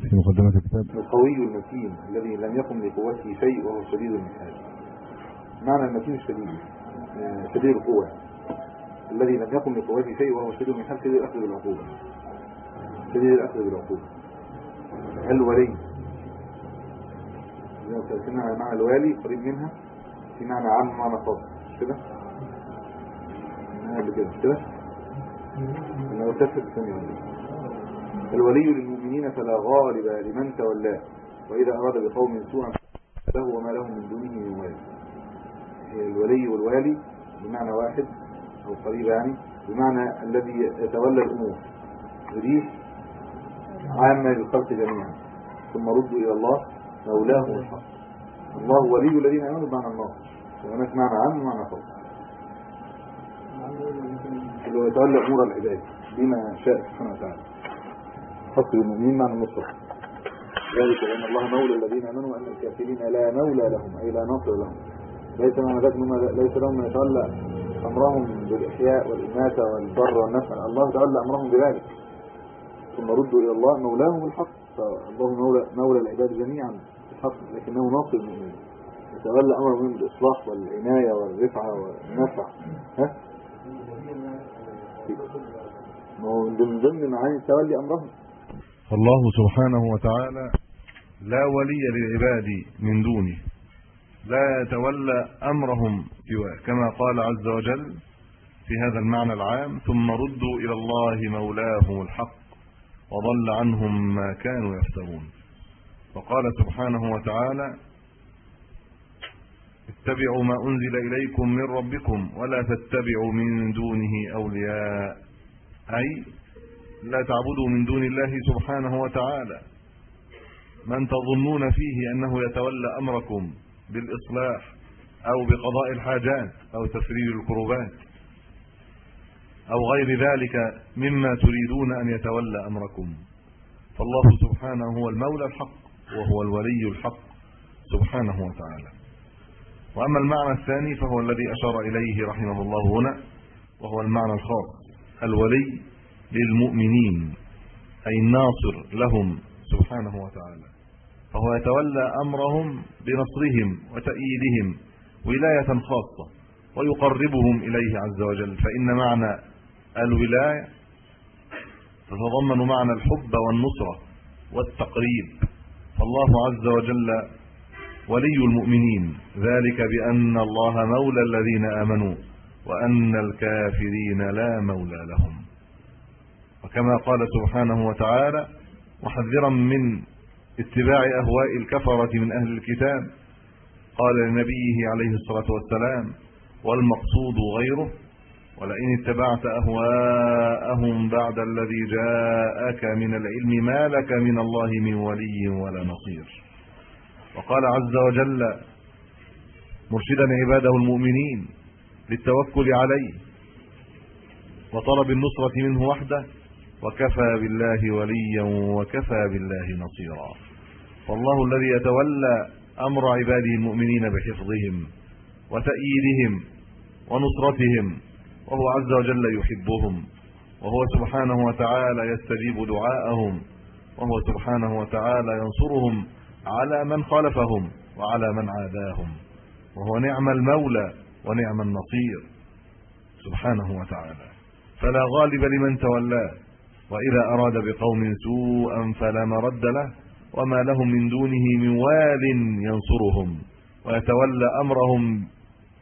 في مقدمة الكتاب. القوي المتين الذي لم يقم لقوته شيء وهو شديد المحال. معنى المتين الشديد آه، شديد القوة. الذي لم يقم لقوته شيء وهو شديد المحال شديد الأخذ بالعقوبة. شديد الأخذ بالعقوبة. الولي زي ما معنى الوالي قريب منها في معنى عام ومعنى خاص كده؟ كده كده؟ أنا أتفق الثانية الولي للمؤمنين فلا غالب لمن تولاه وإذا أراد بقوم سوءا له وما لهم من دونه من والي الولي والوالي بمعنى واحد أو قريب يعني بمعنى الذي يتولى الأمور. ودي عامة للخلق جميعا. ثم ردوا إلى الله مولاه الحق الله ولي الذين آمنوا بمعنى الله. وهناك معنى عام ومعنى خاص. اللي هو يتولى أمور العباد بما شاء سبحانه وتعالى. خاص بالمؤمنين معنى النصرة ذلك لأن الله مولى الذين آمنوا وأن الكافرين لا مولى لهم أي لا ناصر لهم. ليس معنى ذلك ليس لهم من يتولى أمرهم بالإحياء والإماتة والضر والنفع. الله تولى أمرهم بذلك. ثم ردوا إلى الله مولاهم الحق. فالله مولى, مولى العباد جميعا الحق لكنه ناصر المؤمنين. يتولى أمر المؤمنين بالإصلاح والعناية والرفعة والنفع. ها؟ ما هو من ضمن معاني تولي أمرهم. فالله سبحانه وتعالى لا ولي للعباد من دونه لا يتولى أمرهم سواه. كما قال عز وجل في هذا المعنى العام ثم ردوا إلى الله مولاهم الحق وضل عنهم ما كانوا يفترون. وقال سبحانه وتعالى اتبعوا ما أنزل إليكم من ربكم ولا تتبعوا من دونه أولياء. أي لا تعبدوا من دون الله سبحانه وتعالى. من تظنون فيه أنه يتولى أمركم بالإصلاح أو بقضاء الحاجات أو تفريج الكروبات أو غير ذلك مما تريدون أن يتولى أمركم. فالله سبحانه هو المولى الحق وهو الولي الحق سبحانه وتعالى. وأما المعنى الثاني فهو الذي أشار إليه رحمه الله هنا وهو المعنى الخاص الولي للمؤمنين أي الناصر لهم سبحانه وتعالى. فهو يتولى أمرهم بنصرهم وتأييدهم ولاية خاصة ويقربهم إليه عز وجل. فإن معنى الولاية تتضمن معنى الحب والنصرة والتقريب. فالله عز وجل ولي المؤمنين. ذلك بأن الله مولى الذين آمنوا وأن الكافرين لا مولى لهم. وكما قال سبحانه وتعالى محذرا من اتباع أهواء الكفرة من أهل الكتاب قال لنبيه عليه الصلاة والسلام والمقصود غيره ولئن اتبعت أهواءهم بعد الذي جاءك من العلم ما لك من الله من ولي ولا نصير وقال عز وجل مرشدا عباده المؤمنين للتوكل عليه وطلب النصرة منه وحده وكفى بالله وليا وكفى بالله نصيرا. فالله الذي يتولى أمر عباده المؤمنين بحفظهم وتأييدهم ونصرتهم وهو عز وجل يحبهم وهو سبحانه وتعالى يستجيب دعاءهم وهو سبحانه وتعالى ينصرهم على من خالفهم وعلى من عاداهم وهو نعم المولى ونعم النصير سبحانه وتعالى. فلا غالب لمن تولاه. وإذا أراد بقوم سوءا فلا مرد له وما لهم من دونه من وال ينصرهم ويتولى أمرهم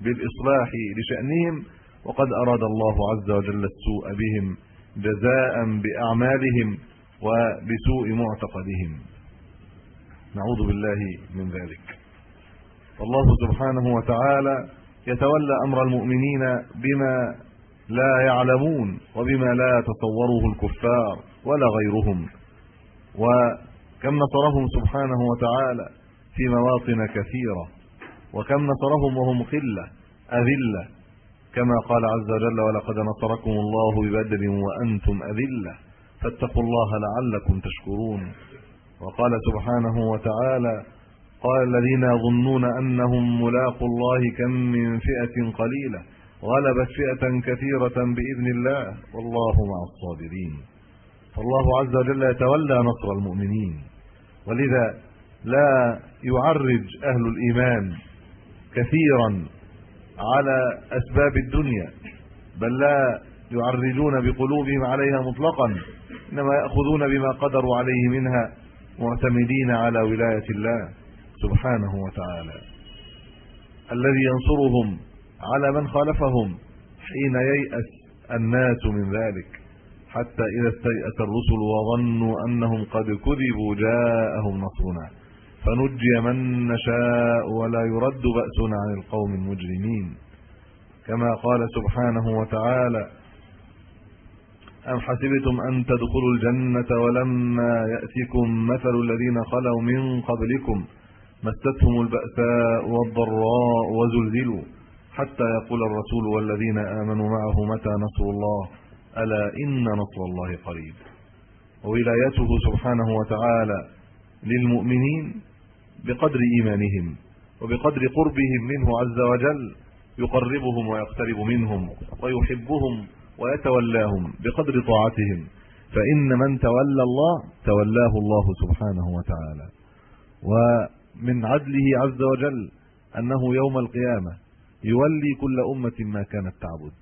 بالإصلاح لشأنهم وقد أراد الله عز وجل السوء بهم جزاء بأعمالهم وبسوء معتقدهم. نعوذ بالله من ذلك. الله سبحانه وتعالى يتولى أمر المؤمنين بما لا يعلمون وبما لا يتصوره الكفار ولا غيرهم. كم نصرهم سبحانه وتعالى في مواطن كثيرة وكم نصرهم وهم قلة أذلة. كما قال عز وجل ولقد نصركم الله ببدر وأنتم أذلة. فاتقوا الله لعلكم تشكرون. وقال سبحانه وتعالى قال الذين يظنون أنهم ملاقوا الله كم من فئة قليلة غلبت فئة كثيرة بإذن الله والله مع الصابرين. فالله عز وجل يتولى نصر المؤمنين. ولذا لا يعرج أهل الإيمان كثيرا على أسباب الدنيا بل لا يعرجون بقلوبهم عليها مطلقا إنما يأخذون بما قدروا عليه منها معتمدين على ولاية الله سبحانه وتعالى. الذي ينصرهم على من خالفهم حين ييأس الناس من ذلك حتى إذا استيأس الرسل وظنوا أنهم قد كذبوا جاءهم نصرنا. فنجي من نشاء ولا يرد بأسنا عن القوم المجرمين. كما قال سبحانه وتعالى أم حسبتم أن تدخلوا الجنة ولما يأتكم مثل الذين خلوا من قبلكم مستهم البأساء والضراء وزلزلوا؟ حتى يقول الرسول والذين آمنوا معه متى نصر الله؟ ألا إن نصر الله قريب. وولايته سبحانه وتعالى للمؤمنين بقدر إيمانهم وبقدر قربهم منه عز وجل يقربهم ويقترب منهم ويحبهم ويتولاهم بقدر طاعتهم. فإن من تولى الله تولاه الله سبحانه وتعالى. ومن عدله عز وجل أنه يوم القيامة يولي كل أمة ما كانت تعبد.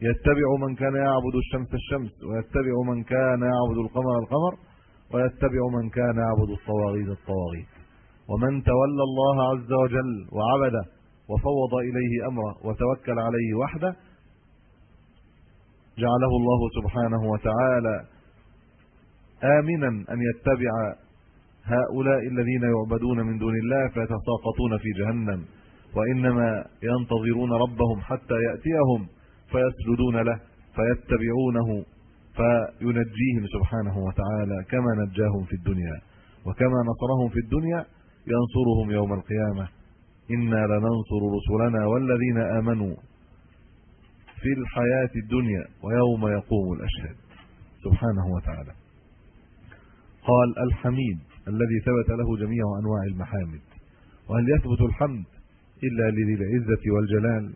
فيتبع من كان يعبد الشمس الشمس ويتبع من كان يعبد القمر القمر ويتبع من كان يعبد الطواغيت الطواغيت. ومن تولى الله عز وجل وعبده وفوض إليه أمره وتوكل عليه وحده جعله الله سبحانه وتعالى آمنا أن يتبع هؤلاء الذين يعبدون من دون الله فيتساقطون في جهنم وإنما ينتظرون ربهم حتى يأتيهم فيسجدون له فيتبعونه فينجيهم سبحانه وتعالى كما نجاهم في الدنيا. وكما نصرهم في الدنيا ينصرهم يوم القيامة. إنا لننصر رسلنا والذين آمنوا في الحياة الدنيا ويوم يقوم الأشهاد. سبحانه وتعالى. قال الحميد. الذي ثبت له جميع أنواع المحامد. وهل يثبت الحمد إلا لذي العزة والجلال؟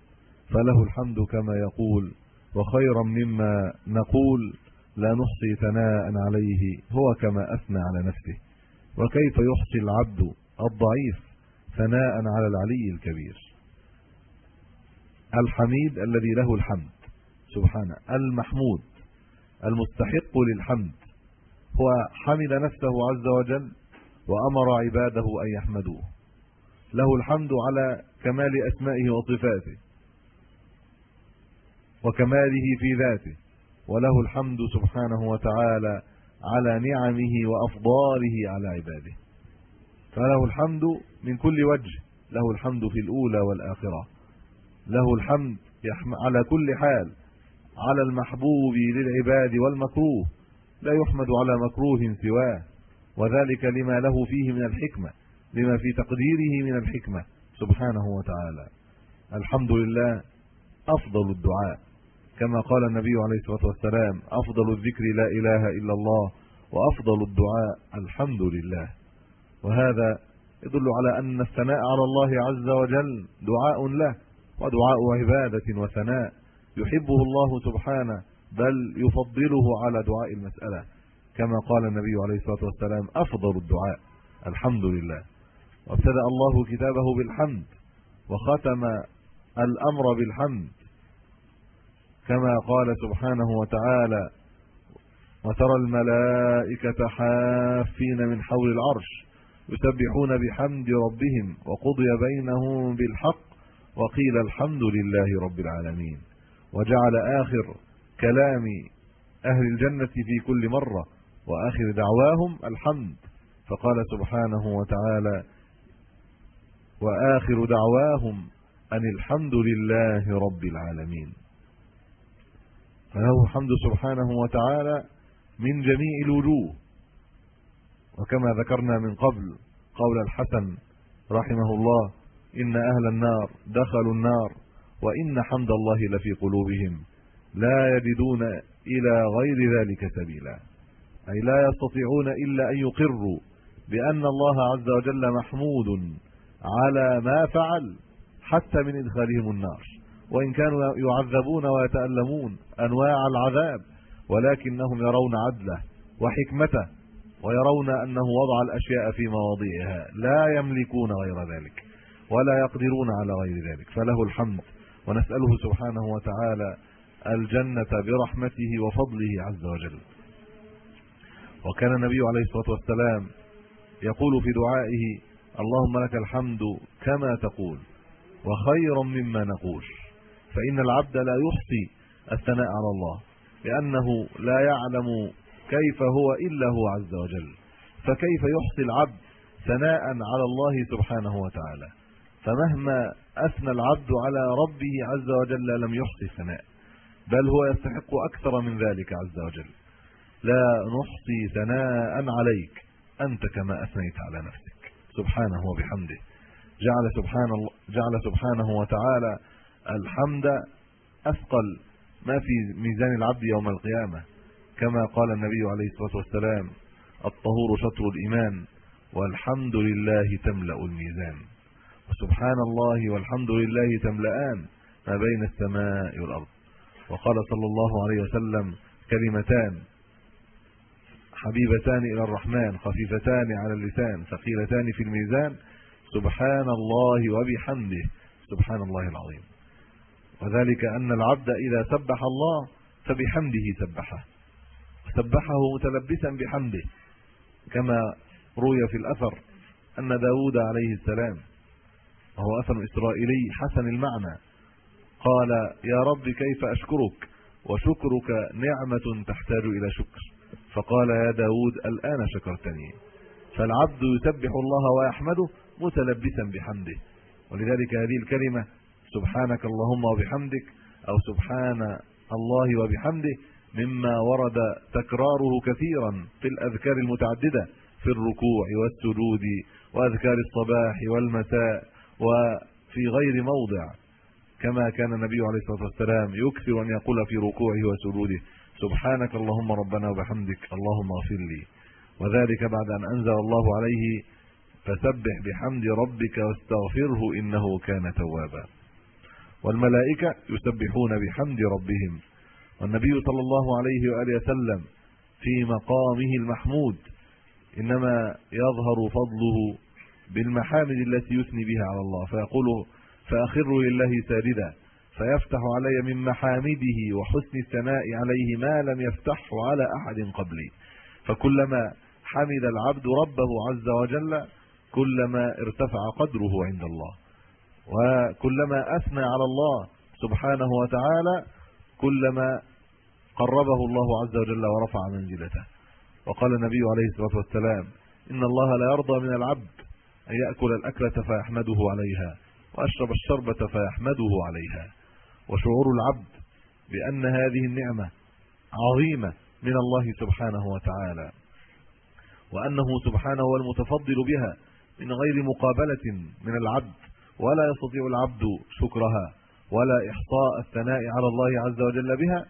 فله الحمد كما يقول وخيرا مما نقول لا نحصي ثناء عليه هو كما أثنى على نفسه. وكيف يحصي العبد الضعيف ثناء على العلي الكبير؟ الحميد الذي له الحمد سبحانه. المحمود المستحق للحمد هو حمد نفسه عز وجل وأمر عباده أن يحمدوه. له الحمد على كمال أسمائه وصفاته وكماله في ذاته وله الحمد سبحانه وتعالى على نعمه وأفضاله على عباده. فله الحمد من كل وجه له الحمد في الأولى والآخرة له الحمد على كل حال على المحبوب للعباد والمكروه لا يحمد على مكروه سواه وذلك لما له فيه من الحكمة لما في تقديره من الحكمة سبحانه وتعالى. الحمد لله أفضل الدعاء. كما قال النبي عليه الصلاة والسلام أفضل الذكر لا إله إلا الله وأفضل الدعاء الحمد لله. وهذا يدل على أن الثناء على الله عز وجل دعاء له ودعاء عبادة وثناء يحبه الله سبحانه. بل يفضله على دعاء المسألة. كما قال النبي عليه الصلاة والسلام أفضل الدعاء الحمد لله. وابتدأ الله كتابه بالحمد وختم الأمر بالحمد. كما قال سبحانه وتعالى وترى الملائكة حافين من حول العرش يسبحون بحمد ربهم وقضي بينهم بالحق وقيل الحمد لله رب العالمين. وجعل آخر كلام أهل الجنة في كل مرة وآخر دعواهم الحمد. فقال سبحانه وتعالى وآخر دعواهم أن الحمد لله رب العالمين. فله الحمد سبحانه وتعالى من جميع الوجوه. وكما ذكرنا من قبل قول الحسن رحمه الله إن أهل النار دخلوا النار وإن حمد الله لفي قلوبهم. لا يجدون إلى غير ذلك سبيلا. أي لا يستطيعون إلا أن يقروا بأن الله عز وجل محمود على ما فعل حتى من إدخالهم النار. وإن كانوا يعذبون ويتألمون أنواع العذاب ولكنهم يرون عدله وحكمته ويرون أنه وضع الأشياء في مواضعها لا يملكون غير ذلك ولا يقدرون على غير ذلك. فله الحمد ونسأله سبحانه وتعالى الجنة برحمته وفضله عز وجل. وكان النبي عليه الصلاة والسلام يقول في دعائه اللهم لك الحمد كما تقول وخيرا مما نقول. فإن العبد لا يحصي الثناء على الله لأنه لا يعلم كيف هو إلا هو عز وجل. فكيف يحصي العبد ثناء على الله سبحانه وتعالى؟ فمهما أثنى العبد على ربه عز وجل لم يحصي الثناء. بل هو يستحق أكثر من ذلك عز وجل. لا نحصي ثناء عليك أنت كما أثنيت على نفسك. سبحانه وبحمده. جعل سبحان الله جعل سبحانه وتعالى الحمد أثقل ما في ميزان العبد يوم القيامة. كما قال النبي عليه الصلاة والسلام الطهور شطر الإيمان والحمد لله تملأ الميزان. وسبحان الله والحمد لله تملأان ما بين السماء والأرض. وقال صلى الله عليه وسلم كلمتان حبيبتان إلى الرحمن خفيفتان على اللسان ثقيلتان في الميزان. سبحان الله وبحمده. سبحان الله العظيم. وذلك أن العبد إذا سبح الله فبحمده سبحه. سبحه متلبسا بحمده. كما روي في الأثر أن داوود عليه السلام وهو أثر إسرائيلي حسن المعنى قال يا رب كيف أشكرك؟ وشكرك نعمة تحتاج إلى شكر. فقال يا داود الآن شكرتني. فالعبد يسبح الله ويحمده متلبسا بحمده. ولذلك هذه الكلمة سبحانك اللهم وبحمدك أو سبحان الله وبحمده مما ورد تكراره كثيرا في الأذكار المتعددة في الركوع والسجود وأذكار الصباح والمساء وفي غير موضع. كما كان النبي عليه الصلاة والسلام يكثر أن يقول في ركوعه وسجوده سبحانك اللهم ربنا وبحمدك اللهم اغفر لي. وذلك بعد أن أنزل الله عليه فسبح بحمد ربك واستغفره إنه كان توابا. والملائكة يسبحون بحمد ربهم. والنبي صلى الله عليه وآله وسلم في مقامه المحمود إنما يظهر فضله بالمحامد التي يثني بها على الله. فيقول فأخر لله ساجدا. فيفتح علي من محامده وحسن الثناء عليه ما لم يفتحه على أحد قبلي. فكلما حمد العبد ربه عز وجل كلما ارتفع قدره عند الله. وكلما أثنى على الله سبحانه وتعالى كلما قربه الله عز وجل ورفع منزلته. وقال النبي عليه الصلاة والسلام إن الله لا يرضى من العبد أن يأكل الأكلة فيحمده عليها. واشرب الشربة فيحمده عليها. وشعور العبد بأن هذه النعمة عظيمة من الله سبحانه وتعالى وأنه سبحانه هو المتفضل بها من غير مقابلة من العبد ولا يستطيع العبد شكرها ولا إحصاء الثناء على الله عز وجل بها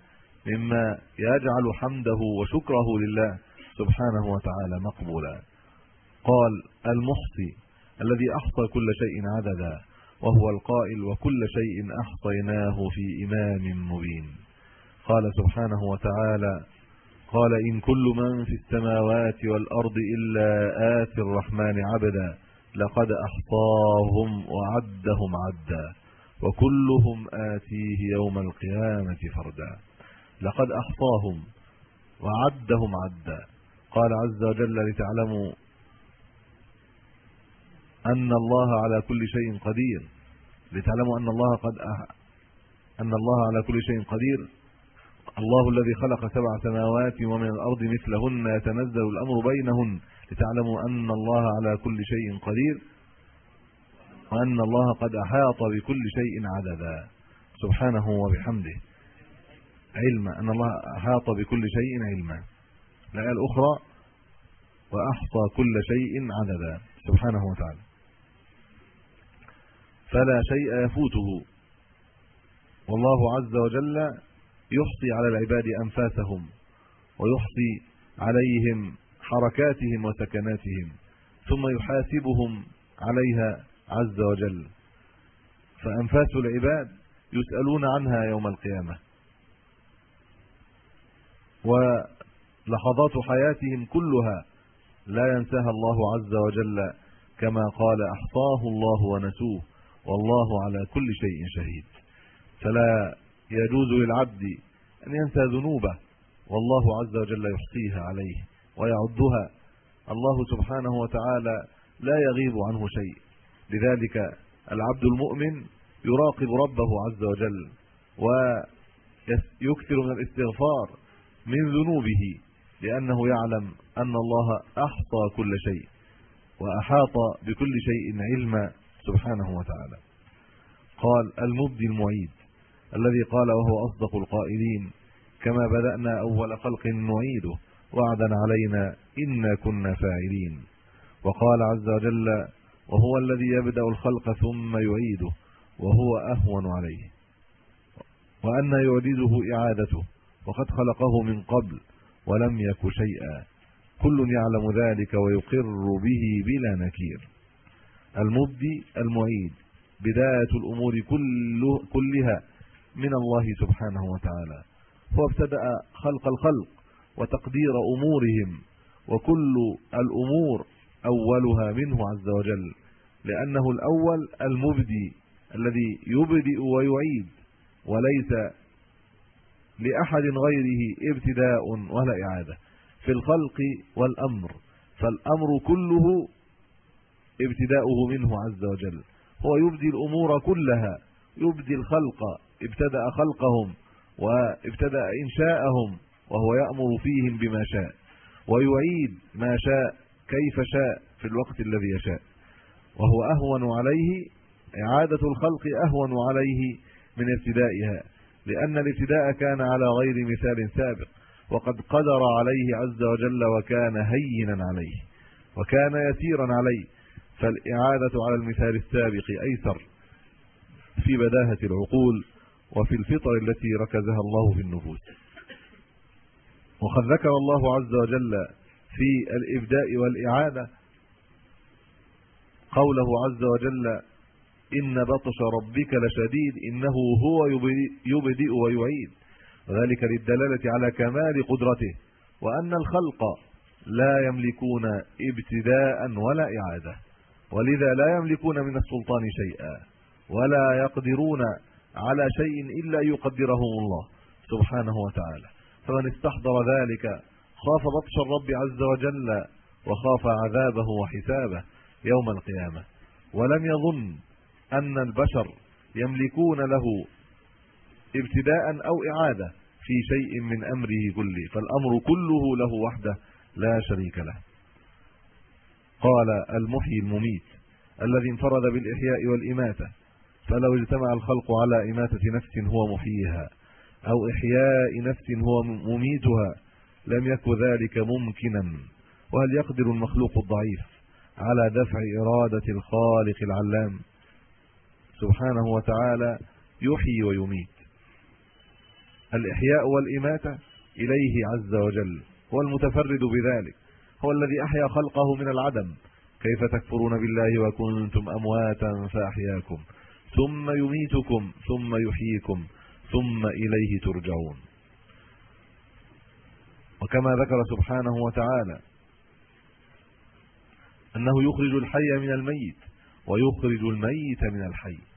مما يجعل حمده وشكره لله سبحانه وتعالى مقبولا. قال المحصي الذي أحصى كل شيء عددا وهو القائل وكل شيء أحصيناه في إمام مبين. قال سبحانه وتعالى قال إن كل من في السماوات والأرض إلا آتي الرحمن عبدا لقد أحصاهم وعدهم عدا وكلهم آتيه يوم القيامة فردا. لقد أحصاهم وعدهم عدا. قال عز وجل لتعلموا أن الله على كل شيء قدير. لتعلموا أن الله قد. أن الله على كل شيء قدير. الله الذي خلق سبع سماوات ومن الأرض مثلهن يتنزل الأمر بينهن. لتعلموا أن الله على كل شيء قدير. وأن الله قد أحاط بكل شيء عددا. سبحانه وبحمده. علما. أن الله أحاط بكل شيء علما. الآية الأخرى وأحصى كل شيء عددا. سبحانه وتعالى. فلا شيء يفوته. والله عز وجل يحصي على العباد أنفاسهم ويحصي عليهم حركاتهم وسكناتهم ثم يحاسبهم عليها عز وجل. فأنفاس العباد يسألون عنها يوم القيامة. ولحظات حياتهم كلها لا ينساها الله عز وجل كما قال أحصاه الله ونسوه والله على كل شيء شهيد. فلا يجوز للعبد أن ينسى ذنوبه والله عز وجل يحصيها عليه ويعدها. الله سبحانه وتعالى لا يغيب عنه شيء. لذلك العبد المؤمن يراقب ربه عز وجل ويكثر من الاستغفار من ذنوبه. لأنه يعلم أن الله أحصى كل شيء وأحاط بكل شيء علما سبحانه وتعالى. قال المبدي المعيد الذي قال وهو أصدق القائلين كما بدأنا أول خلق نعيده وعدا علينا إنا كنا فاعلين. وقال عز وجل وهو الذي يبدأ الخلق ثم يعيده وهو أهون عليه. وأن يعيده إعادته وقد خلقه من قبل ولم يك شيئا. كل يعلم ذلك ويقر به بلا نكير. المبدي المعيد بدايه الأمور كله كلها من الله سبحانه وتعالى. هو ابتدأ خلق الخلق وتقدير أمورهم وكل الأمور أولها منه عز وجل لأنه الأول المبدي الذي يبدئ ويعيد وليس لأحد غيره ابتداء ولا إعادة في الخلق والأمر فالأمر كله ابتداؤه منه عز وجل. هو يبدي الأمور كلها يبدي الخلق ابتدأ خلقهم وابتدأ إنشاءهم وهو يأمر فيهم بما شاء ويعيد ما شاء كيف شاء في الوقت الذي يشاء. وهو أهون عليه إعادة الخلق أهون عليه من ابتدائها. لأن الابتداء كان على غير مثال سابق وقد قدر عليه عز وجل وكان هينا عليه وكان يسيرا عليه فالإعادة على المثال السابق أيسر في بداهة العقول وفي الفطر التي ركزها الله في النفوس. وقد ذكر الله عز وجل في الإبداء والإعادة قوله عز وجل إن بطش ربك لشديد إنه هو يبدئ ويعيد. وذلك للدلالة على كمال قدرته وأن الخلق لا يملكون ابتداء ولا إعادة. ولذا لا يملكون من السلطان شيئا ولا يقدرون على شيء إلا يقدره الله سبحانه وتعالى. فمن استحضر ذلك خاف بطش الرب عز وجل وخاف عذابه وحسابه يوم القيامة. ولم يظن أن البشر يملكون له ابتداء أو إعادة في شيء من أمره كله فالأمر كله له وحده لا شريك له. قال المحيي المميت الذي انفرد بالإحياء والإماتة فلو اجتمع الخلق على إماتة نفس هو محييها أو إحياء نفس هو مميتها لم يكن ذلك ممكنا. وهل يقدر المخلوق الضعيف على دفع إرادة الخالق العلام سبحانه وتعالى يحيي ويميت. الإحياء والاماته إليه عز وجل هو المتفرد بذلك هو الذي أحيا خلقه من العدم. كيف تكفرون بالله وكنتم أمواتا فأحياكم ثم يميتكم ثم يحييكم ثم إليه ترجعون. وكما ذكر سبحانه وتعالى أنه يخرج الحي من الميت ويخرج الميت من الحي.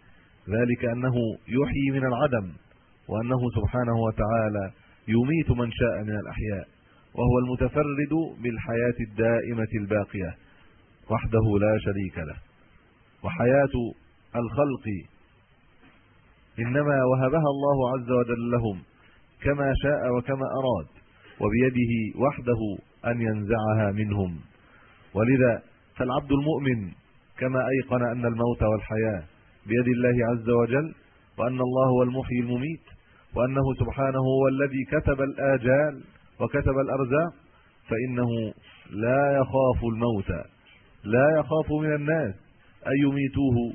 ذلك أنه يحيي من العدم وأنه سبحانه وتعالى يميت من شاء من الأحياء وهو المتفرد بالحياة الدائمة الباقية وحده لا شريك له. وحياة الخلق إنما وهبها الله عز وجل لهم كما شاء وكما أراد وبيده وحده أن ينزعها منهم. ولذا فالعبد المؤمن كما أيقن أن الموت والحياة بيد الله عز وجل وأن الله هو المحيي المميت وأنه سبحانه هو الذي كتب الآجال وكتب الأرزاق فإنه لا يخاف الموت لا يخاف من الناس أن يميتوه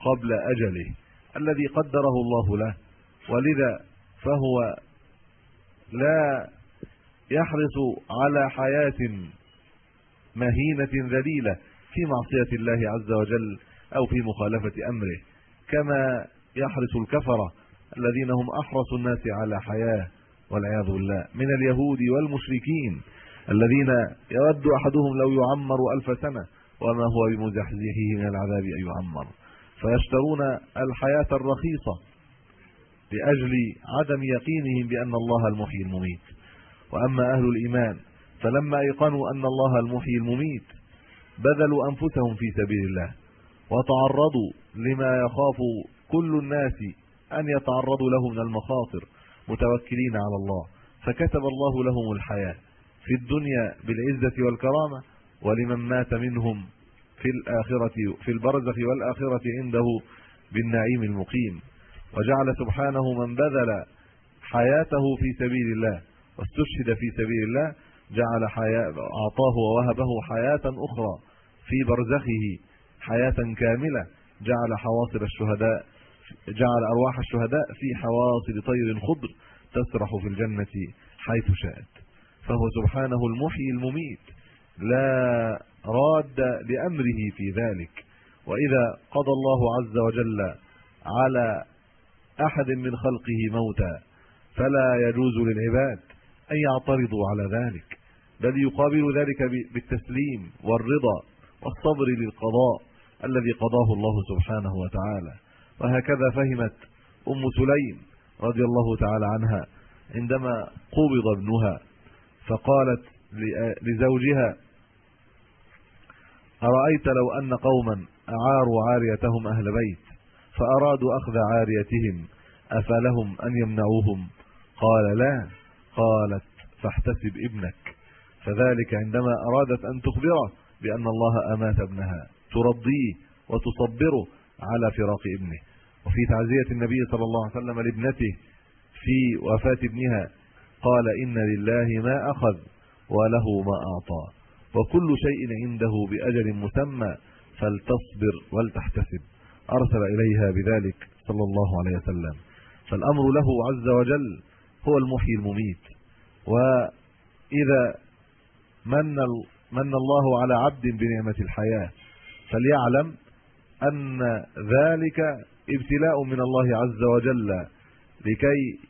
قبل أجله الذي قدره الله له ولذا فهو لا يحرص على حياة مهينة ذليلة في معصية الله عز وجل أو في مخالفة أمره كما يحرص الكفرة الذين هم أحرص الناس على حياة والعياذ بالله من اليهود والمشركين الذين يود أحدهم لو يعمر ألف سنة وما هو بمزحزحه من العذاب أن يعمر. فيشترون الحياة الرخيصة لأجل عدم يقينهم بأن الله المحيي المميت. وأما أهل الإيمان فلما أيقنوا أن الله المحيي المميت بذلوا أنفسهم في سبيل الله. وتعرضوا لما يخاف كل الناس أن يتعرضوا له من المخاطر متوكلين على الله. فكتب الله لهم الحياة في الدنيا بالعزة والكرامة ولمن مات منهم في الآخرة في البرزخ والآخرة عنده بالنعيم المقيم. وجعل سبحانه من بذل حياته في سبيل الله واستشهد في سبيل الله جعل حياة أعطاه ووهبه حياة أخرى في برزخه. حياة كاملة جعل حواصل الشهداء جعل أرواح الشهداء في حواصل طير خضر تسرح في الجنة حيث شاءت. فهو سبحانه المحيي المميت لا راد لأمره في ذلك. وإذا قضى الله عز وجل على أحد من خلقه موتا فلا يجوز للعباد أن يعترضوا على ذلك. بل يقابل ذلك بالتسليم والرضا والصبر للقضاء. الذي قضاه الله سبحانه وتعالى. وهكذا فهمت أم سليم رضي الله تعالى عنها عندما قبض ابنها فقالت لزوجها أرأيت لو أن قوما أعاروا عاريتهم أهل بيت فأرادوا أخذ عاريتهم أفلهم أن يمنعوهم؟ قال لا. قالت فاحتسب ابنك. فذلك عندما أرادت أن تخبره بأن الله أمات ابنها. ترضيه وتصبره على فراق ابنه. وفي تعزية النبي صلى الله عليه وسلم لابنته في وفاة ابنها قال إن لله ما أخذ وله ما أعطى وكل شيء عنده بأجل مسمى فلتصبر ولتحتسب. أرسل إليها بذلك صلى الله عليه وسلم. فالأمر له عز وجل هو المحيي المميت. وإذا من من الله على عبد بنعمة الحياة فليعلم أن ذلك ابتلاء من الله عز وجل لكي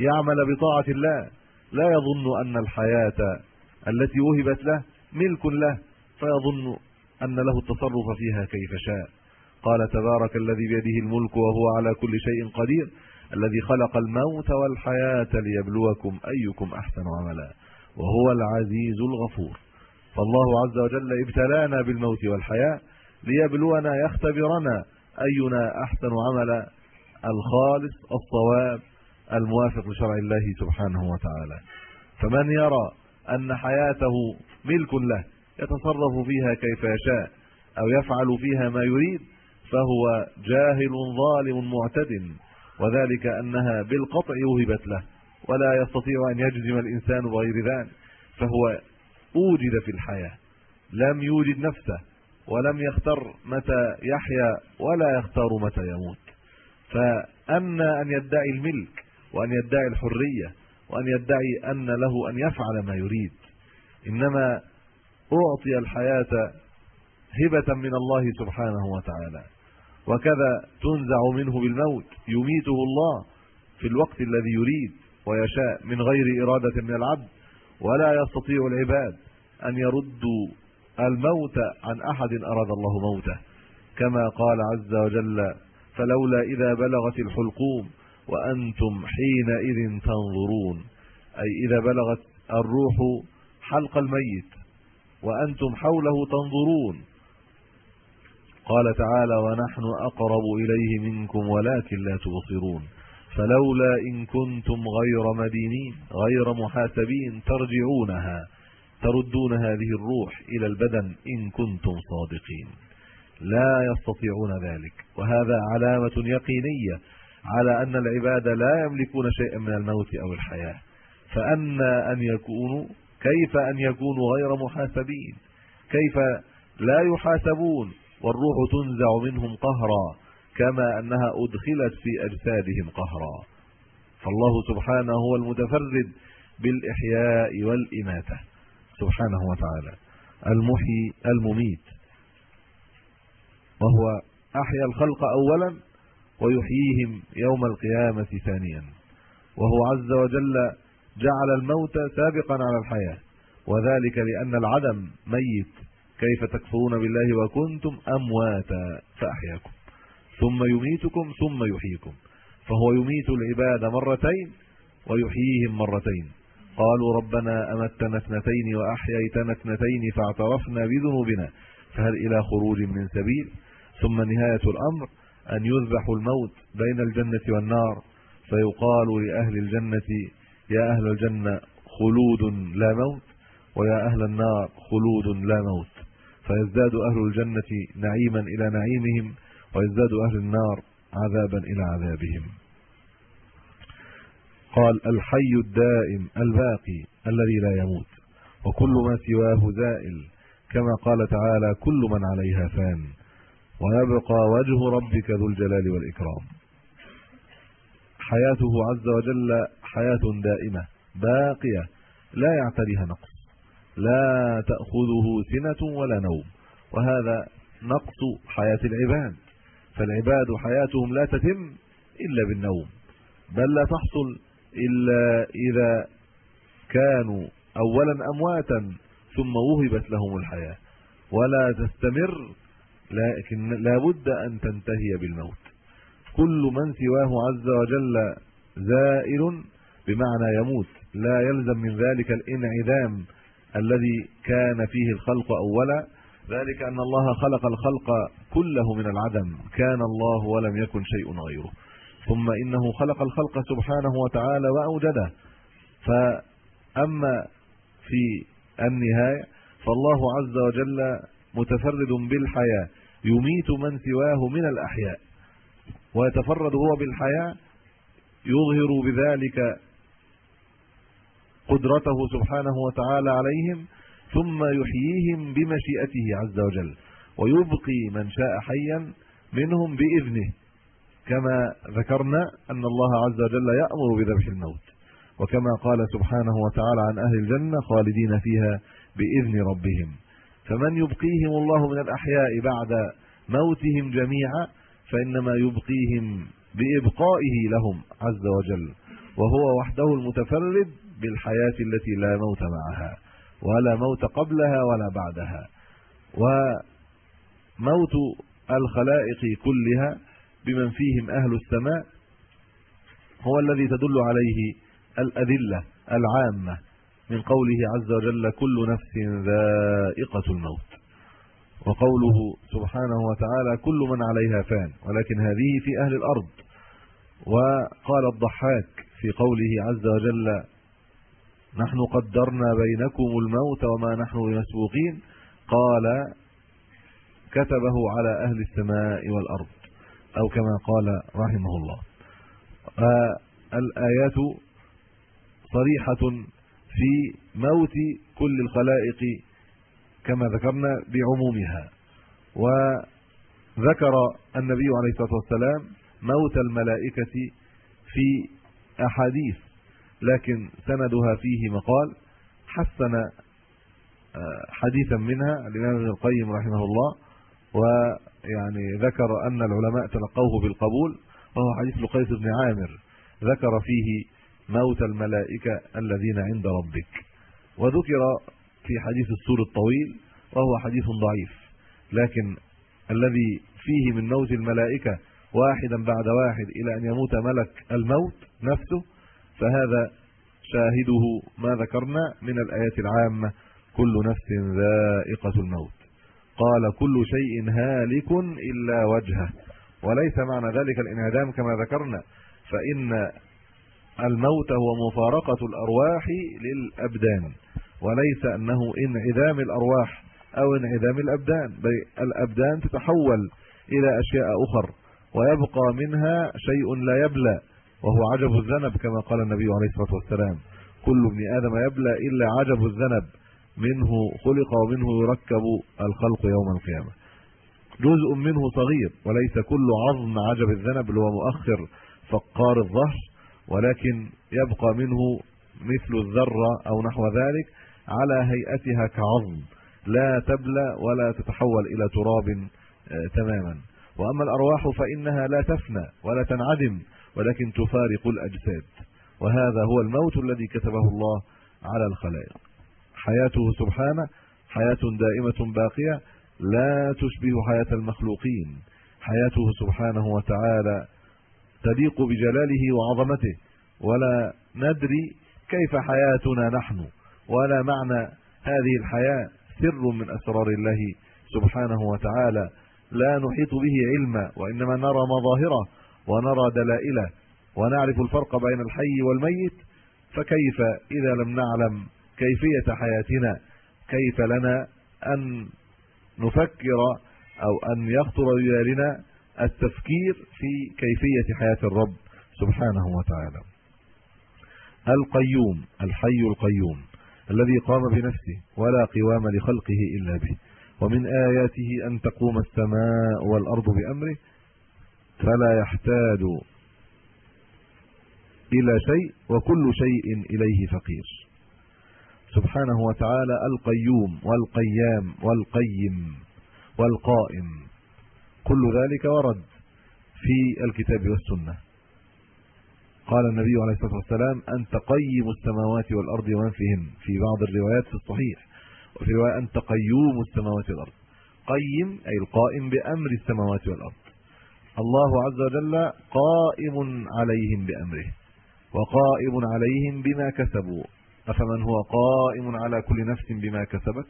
يعمل بطاعة الله. لا يظن أن الحياة التي وهبت له ملك له فيظن أن له التصرف فيها كيف شاء. قال تبارك الذي بيده الملك وهو على كل شيء قدير الذي خلق الموت والحياة ليبلوكم أيكم أحسن عملا وهو العزيز الغفور. فالله عز وجل ابتلانا بالموت والحياة ليبلونا يختبرنا أينا أحسن عملا الخالص الصواب الموافق لشرع الله سبحانه وتعالى. فمن يرى أن حياته ملك له يتصرف فيها كيف يشاء أو يفعل فيها ما يريد فهو جاهل ظالم معتد وذلك أنها بالقطع وهبت له ولا يستطيع أن يجزم الإنسان بغير ذلك فهو أوجد في الحياة. لم يوجد نفسه ولم يختر متى يحيا ولا يختار متى يموت. فأن أن يدعي الملك وأن يدعي الحرية وأن يدعي أن له أن يفعل ما يريد. إنما أعطي الحياة هبة من الله سبحانه وتعالى. وكذا تنزع منه بالموت يميته الله في الوقت الذي يريد ويشاء من غير إرادة من العبد. ولا يستطيع العباد أن يردوا الموت عن أحد أراد الله موته. كما قال عز وجل فلولا إذا بلغت الحلقوم وأنتم حينئذ تنظرون. أي إذا بلغت الروح حلق الميت وأنتم حوله تنظرون. قال تعالى ونحن أقرب إليه منكم ولكن لا تبصرون. فلولا إن كنتم غير مدينين غير محاسبين ترجعونها تردون هذه الروح إلى البدن إن كنتم صادقين. لا يستطيعون ذلك. وهذا علامة يقينية على أن العباد لا يملكون شيئا من الموت أو الحياة. فأن أن يكونوا كيف أن يكونوا غير محاسبين؟ كيف لا يحاسبون؟ والروح تنزع منهم قهرا. كما أنها أدخلت في أجسادهم قهرا. فالله سبحانه هو المتفرد بالإحياء والإماتة. سبحانه وتعالى. المحيي المميت. وهو أحيا الخلق اولا ويحييهم يوم القيامة ثانيا. وهو عز وجل جعل الموت سابقا على الحياة. وذلك لأن العدم ميت. كيف تكفرون بالله وكنتم أمواتا فأحياكم. ثم يميتكم ثم يحييكم. فهو يميت العباد مرتين ويحييهم مرتين. قالوا ربنا أمتنا اثنتين وأحييتنا اثنتين فاعترفنا بذنوبنا. فهل إلى خروج من سبيل؟ ثم نهاية الأمر أن يذبح الموت بين الجنة والنار. فيقال لأهل الجنة يا أهل الجنة خلود لا موت ويا أهل النار خلود لا موت. فيزداد أهل الجنة نعيما إلى نعيمهم ويزداد أهل النار عذابا إلى عذابهم. قال الحي الدائم الباقي الذي لا يموت وكل ما سواه زائل كما قال تعالى كل من عليها فان ويبقى وجه ربك ذو الجلال والإكرام. حياته عز وجل حياة دائمة باقية لا يعتريها نقص لا تأخذه سنة ولا نوم وهذا نقص حياة العباد. فالعباد حياتهم لا تتم إلا بالنوم بل لا تحصل إلا إذا كانوا اولا امواتا ثم وهبت لهم الحياة. ولا تستمر لكن لابد أن تنتهي بالموت. كل من سواه عز وجل زائل بمعنى يموت لا يلزم من ذلك الانعدام الذي كان فيه الخلق اولا. ذلك أن الله خلق الخلق كله من العدم. كان الله ولم يكن شيء غيره. ثم إنه خلق الخلق سبحانه وتعالى وأوجده. فأما في النهاية فالله عز وجل متفرد بالحياة. يميت من سواه من الأحياء. ويتفرد هو بالحياة. يظهر بذلك قدرته سبحانه وتعالى عليهم. ثم يحييهم بمشيئته عز وجل. ويبقي من شاء حيا منهم بإذنه كما ذكرنا أن الله عز وجل يأمر بذبح الموت وكما قال سبحانه وتعالى عن أهل الجنة خالدين فيها بإذن ربهم. فمن يبقيهم الله من الأحياء بعد موتهم جميعا فإنما يبقيهم بإبقائه لهم عز وجل وهو وحده المتفرد بالحياة التي لا موت معها ولا موت قبلها ولا بعدها. وموت الخلائق كلها بمن فيهم أهل السماء هو الذي تدل عليه الادله العامة من قوله عز وجل كل نفس ذائقة الموت وقوله سبحانه وتعالى كل من عليها فان ولكن هذه في أهل الأرض وقال الضحاك في قوله عز وجل نحن قدرنا بينكم الموت وما نحن بمسبوقين قال كتبه على أهل السماء والأرض أو كما قال رحمه الله. الايات صريحة في موت كل الخلائق كما ذكرنا بعمومها. وذكر النبي عليه الصلاة والسلام موت الملائكة في أحاديث لكن سندها فيه مقال حسن آه، حديثا منها الإمام ابن القيم رحمه الله ويعني ذكر أن العلماء تلقوه بالقبول وهو حديث لقيس بن عامر ذكر فيه موت الملائكة الذين عند ربك. وذكر في حديث السور الطويل وهو حديث ضعيف لكن الذي فيه من موت الملائكة واحدا بعد واحد إلى أن يموت ملك الموت نفسه فهذا شاهده ما ذكرنا من الآيات العامة كل نفس ذائقة الموت. قال كل شيء هالك إلا وجهه. وليس معنى ذلك الانعدام كما ذكرنا. فإن الموت هو مفارقة الأرواح للأبدان. وليس أنه انعدام الأرواح أو انعدام الأبدان. بل الأبدان تتحول إلى أشياء أخر. ويبقى منها شيء لا يبلى. وهو عجب الذنب كما قال النبي عليه الصلاة والسلام. كل ابن آدم يبلى إلا عجب الذنب. منه خلق ومنه يركب الخلق يوم القيامة. جزء منه صغير وليس كل عظم عجب الذنب اللي هو مؤخر فقار الظهر ولكن يبقى منه مثل الذرة أو نحو ذلك على هيئتها كعظم. لا تبلى ولا تتحول إلى تراب آه، تماما. وأما الأرواح فإنها لا تفنى ولا تنعدم ولكن تفارق الأجساد. وهذا هو الموت الذي كتبه الله على الخلائق. حياته سبحانه حياة دائمة باقية لا تشبه حياة المخلوقين. حياته سبحانه وتعالى تليق بجلاله وعظمته. ولا ندري كيف حياتنا نحن. ولا معنى هذه الحياة سر من أسرار الله سبحانه وتعالى. لا نحيط به علما وإنما نرى مظاهره ونرى دلائله. ونعرف الفرق بين الحي والميت. فكيف إذا لم نعلم كيفية حياتنا كيف لنا أن نفكر أو أن يخطر ببالنا التفكير في كيفية حياة الرب سبحانه وتعالى. القيوم الحي القيوم الذي قام بنفسه ولا قوام لخلقه إلا به ومن آياته أن تقوم السماء والأرض بأمره فلا يحتاج إلى شيء وكل شيء إليه فقير. سبحانه وتعالى القيوم والقيام والقيم والقائم. كل ذلك ورد في الكتاب والسنة. قال النبي عليه الصلاة والسلام أنت قيم السماوات والأرض ومن فيهن. في بعض الروايات في الصحيح وفي رواية أنت قيوم السماوات والأرض. قيم أي القائم بأمر السماوات والأرض. الله عز وجل قائم عليهم بأمره وقائم عليهم بما كسبوا. أفمن هو قائم على كل نفس بما كسبت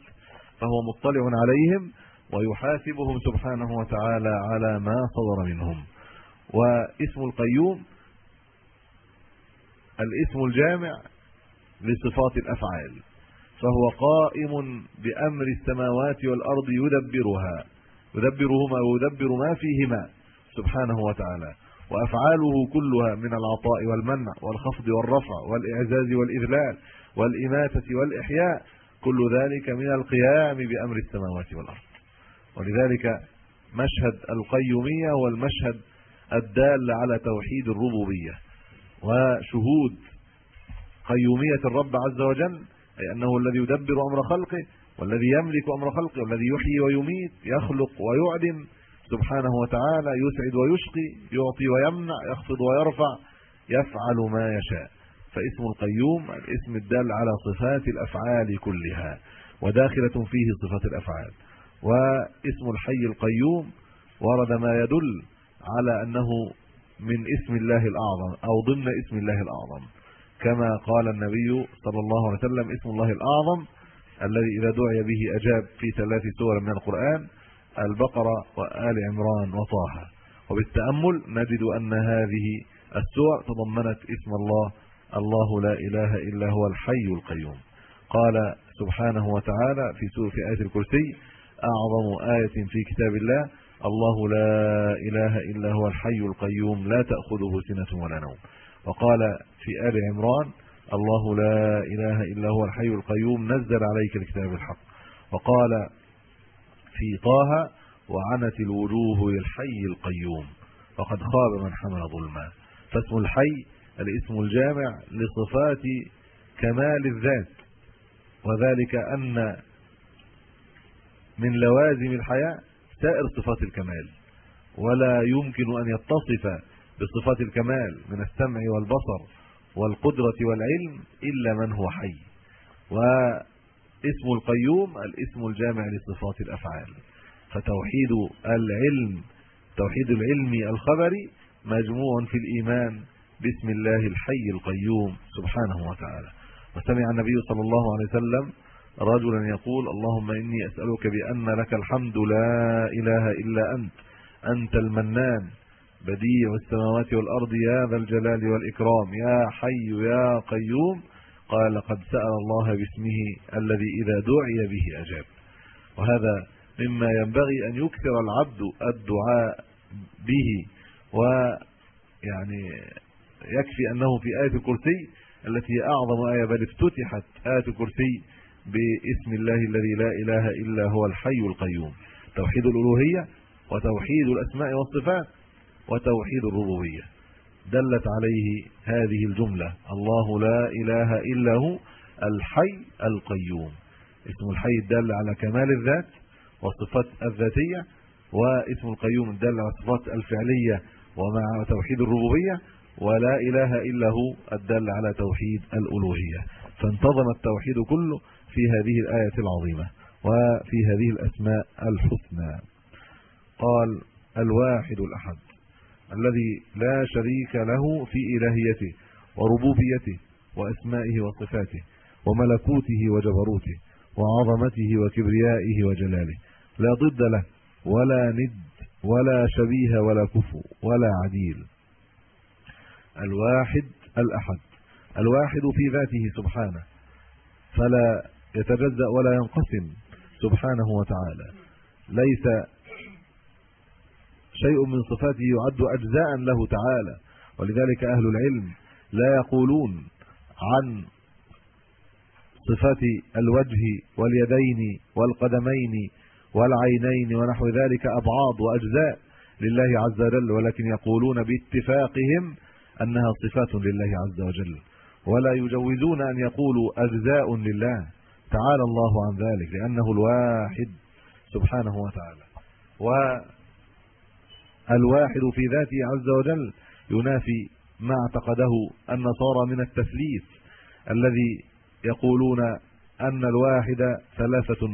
فهو مطلع عليهم ويحاسبهم سبحانه وتعالى على ما صدر منهم. واسم القيوم الاسم الجامع لصفات الأفعال فهو قائم بأمر السماوات والأرض يدبرها يدبرهما ويدبر ما فيهما سبحانه وتعالى وأفعاله كلها من العطاء والمنع والخفض والرفع والإعزاز والإذلال والإماتة والإحياء كل ذلك من القيام بأمر السماوات والأرض. ولذلك مشهد القيومية هو المشهد الدال على توحيد الربوبية وشهود قيومية الرب عز وجل أي أنه الذي يدبر أمر خلقه والذي يملك أمر خلقه والذي يحيي ويميت يخلق ويعدم سبحانه وتعالى يسعد ويشقي يعطي ويمنع يخفض ويرفع يفعل ما يشاء. فاسم القيوم الاسم الدال على صفات الأفعال كلها وداخلة فيه صفات الأفعال. واسم الحي القيوم ورد ما يدل على أنه من اسم الله الأعظم أو ضمن اسم الله الأعظم. كما قال النبي صلى الله عليه وسلم اسم الله الأعظم الذي إذا دعي به أجاب في ثلاث سور من القرآن البقرة وآل عمران وطه. وبالتأمل نجد أن هذه السور تضمنت اسم الله الله لا إله إلا هو الحي القيوم. قال سبحانه وتعالى في سورة آية الكرسي أعظم آية في كتاب الله الله لا إله إلا هو الحي القيوم لا تأخذه سنة ولا نوم. وقال في آل عمران الله لا إله إلا هو الحي القيوم نزل عليك الكتاب الحق. وقال في طه وعنت الوجوه للحي القيوم فقد خاب من حمل ظلما. فاسم الحي الاسم الجامع لصفات كمال الذات وذلك أن من لوازم الحياة سائر صفات الكمال ولا يمكن أن يتصف بصفات الكمال من السمع والبصر والقدرة والعلم إلا من هو حي. واسم القيوم الاسم الجامع لصفات الأفعال. فتوحيد العلم توحيد العلم الخبري مجموع في الإيمان بسم الله الحي القيوم سبحانه وتعالى. وسمع النبي صلى الله عليه وسلم رجلا يقول اللهم إني أسألك بأن لك الحمد لا إله إلا أنت أنت المنان بديع السماوات والأرض يا ذا الجلال والإكرام يا حي يا قيوم. قال لقد سأل الله باسمه الذي إذا دعي به أجاب. وهذا مما ينبغي أن يكثر العبد الدعاء به ويعني يكفي أنه في آية الكرسي التي هي أعظم آية بل افتتحت آية الكرسي باسم الله الذي لا إله إلا هو الحي القيوم. توحيد الألوهية وتوحيد الأسماء والصفات وتوحيد الربوبية. دلت عليه هذه الجملة. الله لا إله إلا هو الحي القيوم. اسم الحي الدال على كمال الذات والصفات الذاتية واسم القيوم الدال على الصفات الفعلية ومع توحيد الربوبية ولا إله إلا هو الدال على توحيد الألوهية. فانتظم التوحيد كله في هذه الآية العظيمة وفي هذه الأسماء الحسنى. قال الواحد الأحد الذي لا شريك له في إلهيته وربوبيته وأسمائه وصفاته وملكوته وجبروته وعظمته وكبريائه وجلاله. لا ضد له ولا ند ولا شبيه ولا كفو ولا عديل. الواحد الأحد الواحد في ذاته سبحانه فلا يتجزأ ولا ينقسم سبحانه وتعالى. ليس شيء من صفاته يعد أجزاء له تعالى. ولذلك أهل العلم لا يقولون عن صفات الوجه واليدين والقدمين والعينين ونحو ذلك ابعاض وأجزاء لله عز وجل ولكن يقولون باتفاقهم أنها صفات لله عز وجل ولا يجوزون أن يقولوا أجزاء لله. تعالى الله عن ذلك لأنه الواحد سبحانه وتعالى. والواحد في ذاته عز وجل ينافي ما اعتقده النصارى من التثليث الذي يقولون أن الواحد ثلاثة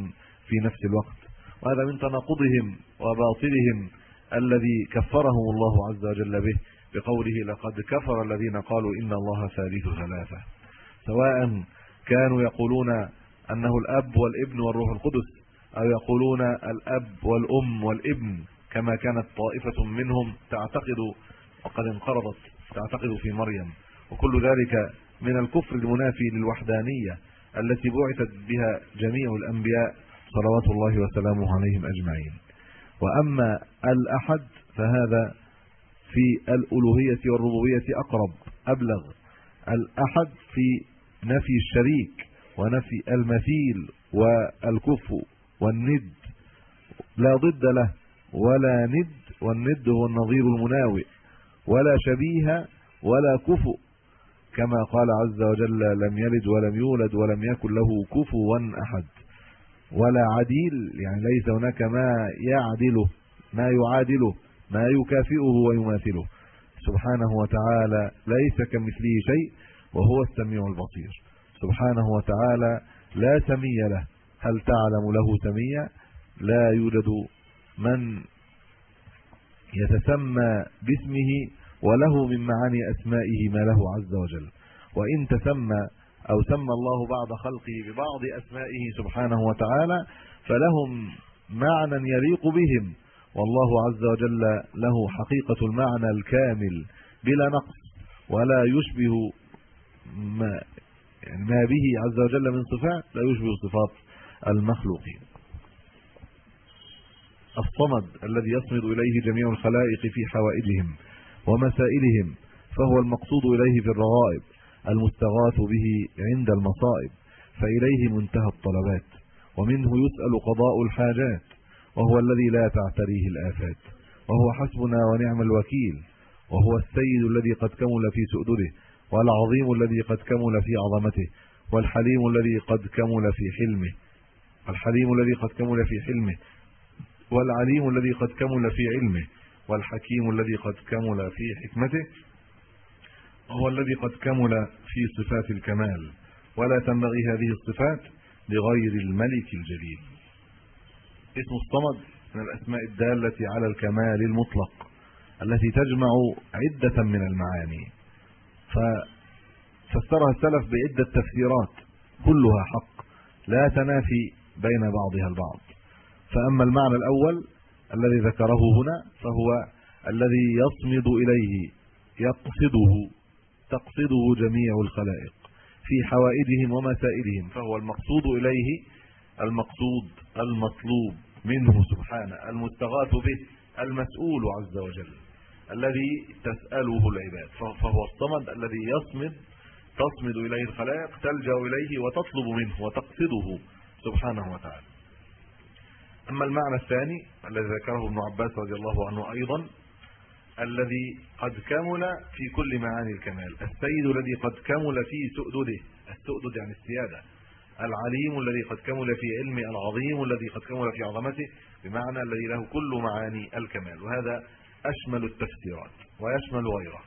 في نفس الوقت. وهذا من تناقضهم وباطلهم الذي كفرهم الله عز وجل به. بقوله لقد كفر الذين قالوا إن الله ثالث ثلاثة. سواء كانوا يقولون أنه الأب والابن والروح القدس أو يقولون الأب والأم والابن كما كانت طائفة منهم تعتقد وقد انقرضت تعتقد في مريم. وكل ذلك من الكفر المنافي للوحدانية التي بعثت بها جميع الأنبياء صلوات الله وسلامه عليهم أجمعين. وأما الأحد فهذا في الألوهية والربوبية أقرب أبلغ. الأحد في نفي الشريك ونفي المثيل والكفو والند. لا ضد له ولا ند والند هو النظير المناوئ. ولا شبيه ولا كفو. كما قال عز وجل لم يلد ولم يولد ولم يكن له كفوا أحد. ولا عديل يعني ليس هناك ما يعدله ما يعادله. ما يكافئه ويماثله. سبحانه وتعالى ليس كمثله شيء وهو السميع البصير. سبحانه وتعالى لا سمي له. هل تعلم له سميا؟ لا يوجد من يتسمى باسمه وله من معاني أسمائه ما له عز وجل. وإن تسمى أو سمى الله بعض خلقه ببعض أسمائه سبحانه وتعالى فلهم معنى يليق بهم. والله عز وجل له حقيقة المعنى الكامل بلا نقص ولا يشبه ما يعني ما به عز وجل من صفات لا يشبه صفات المخلوقين. الصمد الذي يصمد إليه جميع الخلائق في حوائجهم ومسائلهم فهو المقصود إليه في الرغائب المستغاث به عند المصائب فإليه منتهى الطلبات ومنه يسأل قضاء الحاجات وهو الذي لا تعتريه الآفات وهو حسبنا ونعم الوكيل وهو السيد الذي قد كمل في سؤدده والعظيم الذي قد كمل في عظمته والحليم الذي قد كمل في حلمه الحليم الذي قد كمل في حلمه والعليم الذي قد كمل في علمه والحكيم الذي قد كمل في حكمته هو الذي قد كمل في صفات الكمال. ولا تنبغي هذه الصفات لغير الملك الجليل. اسم الصمد من الأسماء الدالة على الكمال المطلق التي تجمع عدة من المعاني. ففسرها السلف بعدة تفسيرات كلها حق لا تنافي بين بعضها البعض. فأما المعنى الأول الذي ذكره هنا فهو الذي يصمد إليه يقصده تقصده جميع الخلائق في حوائجهم ومسائلهم فهو المقصود إليه المقصود المطلوب. منه سبحانه المستغاث به المسؤول عز وجل الذي تسأله العباد فهو الصمد الذي يصمد تصمد إليه الخلائق تلجأ إليه وتطلب منه وتقصده سبحانه وتعالى. أما المعنى الثاني الذي ذكره ابن عباس رضي الله عنه أيضا الذي قد كمل في كل معاني الكمال السيد الذي قد كمل في سؤدده السؤدد يعني السيادة العليم الذي قد كمل في علمه العظيم الذي قد كمل في عظمته بمعنى الذي له كل معاني الكمال. وهذا أشمل التفسيرات ويشمل غيره.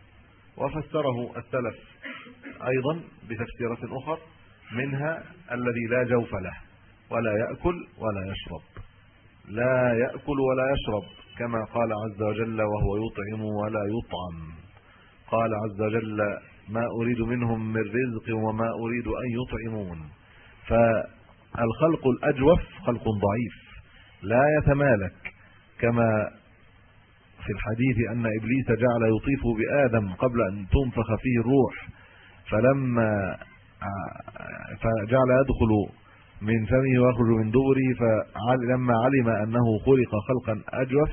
وفسره السلف أيضا بتفسيرات أخرى منها الذي لا جوف له ولا يأكل ولا يشرب. لا يأكل ولا يشرب كما قال عز وجل وهو يطعم ولا يطعم. قال عز وجل ما أريد منهم من رزق وما أريد أن يطعمون. فالخلق الأجوف خلق ضعيف لا يتمالك. كما في الحديث أن إبليس جعل يطيف بآدم قبل أن تنفخ فيه الروح فلما فجعل يدخل من فمه ويخرج من دبره فلما علم أنه خلق خلقا أجوف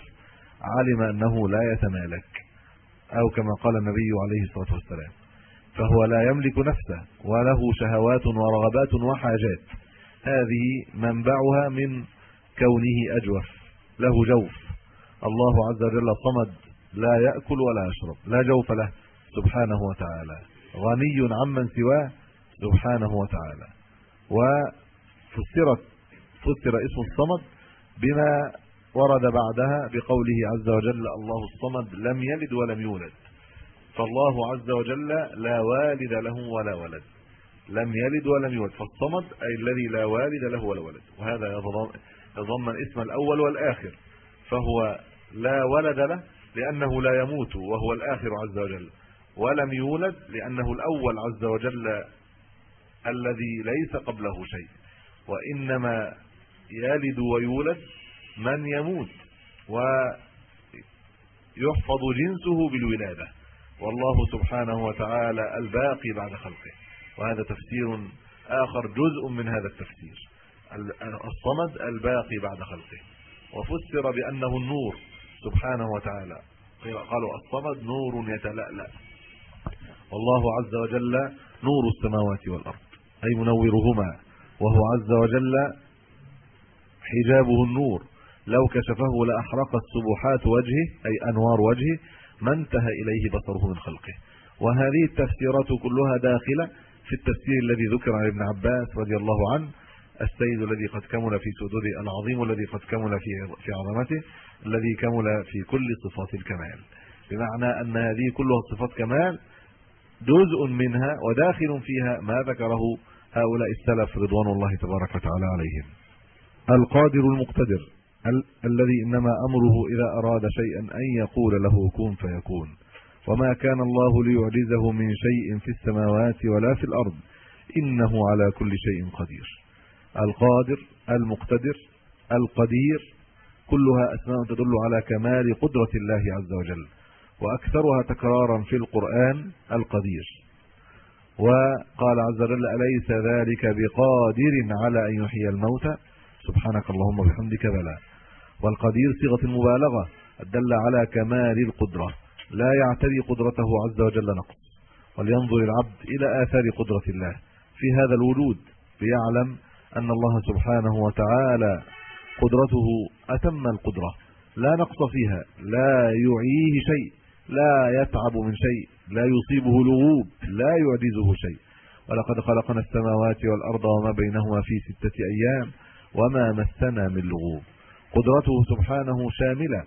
علم أنه لا يتمالك. أو كما قال النبي عليه الصلاة والسلام. فهو لا يملك نفسه وله شهوات ورغبات وحاجات. هذه منبعها من كونه أجوف له جوف. الله عز وجل صمد لا يأكل ولا يشرب لا جوف له سبحانه وتعالى. غني عمن سواه سبحانه وتعالى. وفسرت فسر اسم الصمد بما ورد بعدها بقوله عز وجل الله الصمد لم يلد ولم يولد. فالله عز وجل لا والد له ولا ولد. لم يلد ولم يولد. فالصمد أي الذي لا والد له ولا ولد. وهذا يضمن اسم الأول والآخر. فهو لا ولد له لأنه لا يموت وهو الآخر عز وجل. ولم يولد لأنه الأول عز وجل الذي ليس قبله شيء. وإنما يلد ويولد من يموت. ويحفظ جنسه بالولادة. والله سبحانه وتعالى الباقي بعد خلقه. وهذا تفسير آخر جزء من هذا التفسير. الصمد الباقي بعد خلقه. وفسر بأنه النور سبحانه وتعالى. قالوا الصمد نور يتلألأ. والله عز وجل نور السماوات والأرض. أي منورهما. وهو عز وجل حجابه النور. لو كشفه لأحرقت سبحات وجهه أي أنوار وجهه ما انتهى إليه بصره من خلقه. وهذه التفسيرات كلها داخلة في التفسير الذي ذكر عن ابن عباس رضي الله عنه السيد الذي قد كمل في سدوده العظيم الذي قد كمل في في عظمته الذي كمل في كل صفات الكمال. بمعنى أن هذه كلها صفات كمال جزء منها وداخل فيها ما ذكره هؤلاء السلف رضوان الله تبارك وتعالى عليهم. القادر المقتدر. ال الذي إنما أمره إذا أراد شيئا أن يقول له كن فيكون. وما كان الله ليعجزه من شيء في السماوات ولا في الأرض. إنه على كل شيء قدير. القادر المقتدر القدير كلها أسماء تدل على كمال قدرة الله عز وجل. وأكثرها تكرارا في القرآن القدير. وقال عز وجل أليس ذلك بقادر على أن يحيي الموتى؟ سبحانك اللهم وبحمدك بلى. والقدير صيغة المبالغة الدل على كمال القدرة. لا يعتري قدرته عز وجل نقص ولينظر العبد إلى آثار قدرة الله. في هذا الوجود ليعلم أن الله سبحانه وتعالى قدرته أتم القدرة. لا نقص فيها لا يعيه شيء لا يتعب من شيء لا يصيبه لغوب لا يعجزه شيء. ولقد خلقنا السماوات والأرض وما بينهما في ستة أيام وما مسنا من لغوب. قدرته سبحانه شاملة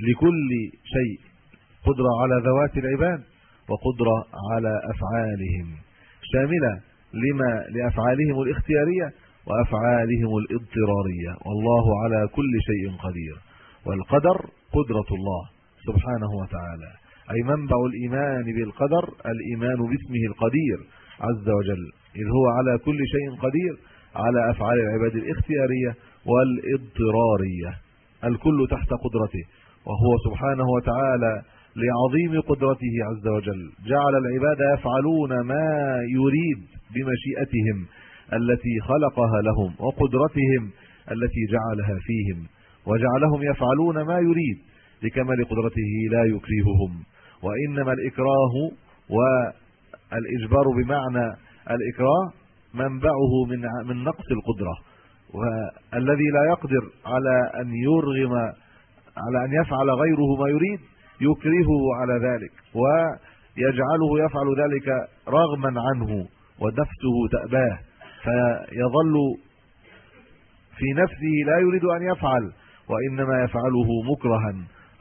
لكل شيء قدرة على ذوات العباد وقدرة على أفعالهم شاملة لما لأفعالهم الاختيارية وأفعالهم الاضطرارية والله على كل شيء قدير والقدر قدرة الله سبحانه وتعالى أي منبع الإيمان بالقدر الإيمان باسمه القدير عز وجل إذ هو على كل شيء قدير على أفعال العباد الاختيارية والاضطراريه الكل تحت قدرته وهو سبحانه وتعالى لعظيم قدرته عز وجل. جعل العباد يفعلون ما يريد بمشيئتهم التي خلقها لهم وقدرتهم التي جعلها فيهم وجعلهم يفعلون ما يريد لكمال قدرته لا يكرههم. وإنما الإكراه الإجبار بمعنى الإكراه منبعه من من نقص القدرة. والذي لا يقدر على أن يرغم على أن يفعل غيره ما يريد يكرهه على ذلك ويجعله يفعل ذلك رغما عنه ونفسه تأباه. فيظل في نفسه لا يريد أن يفعل وإنما يفعله مكرها.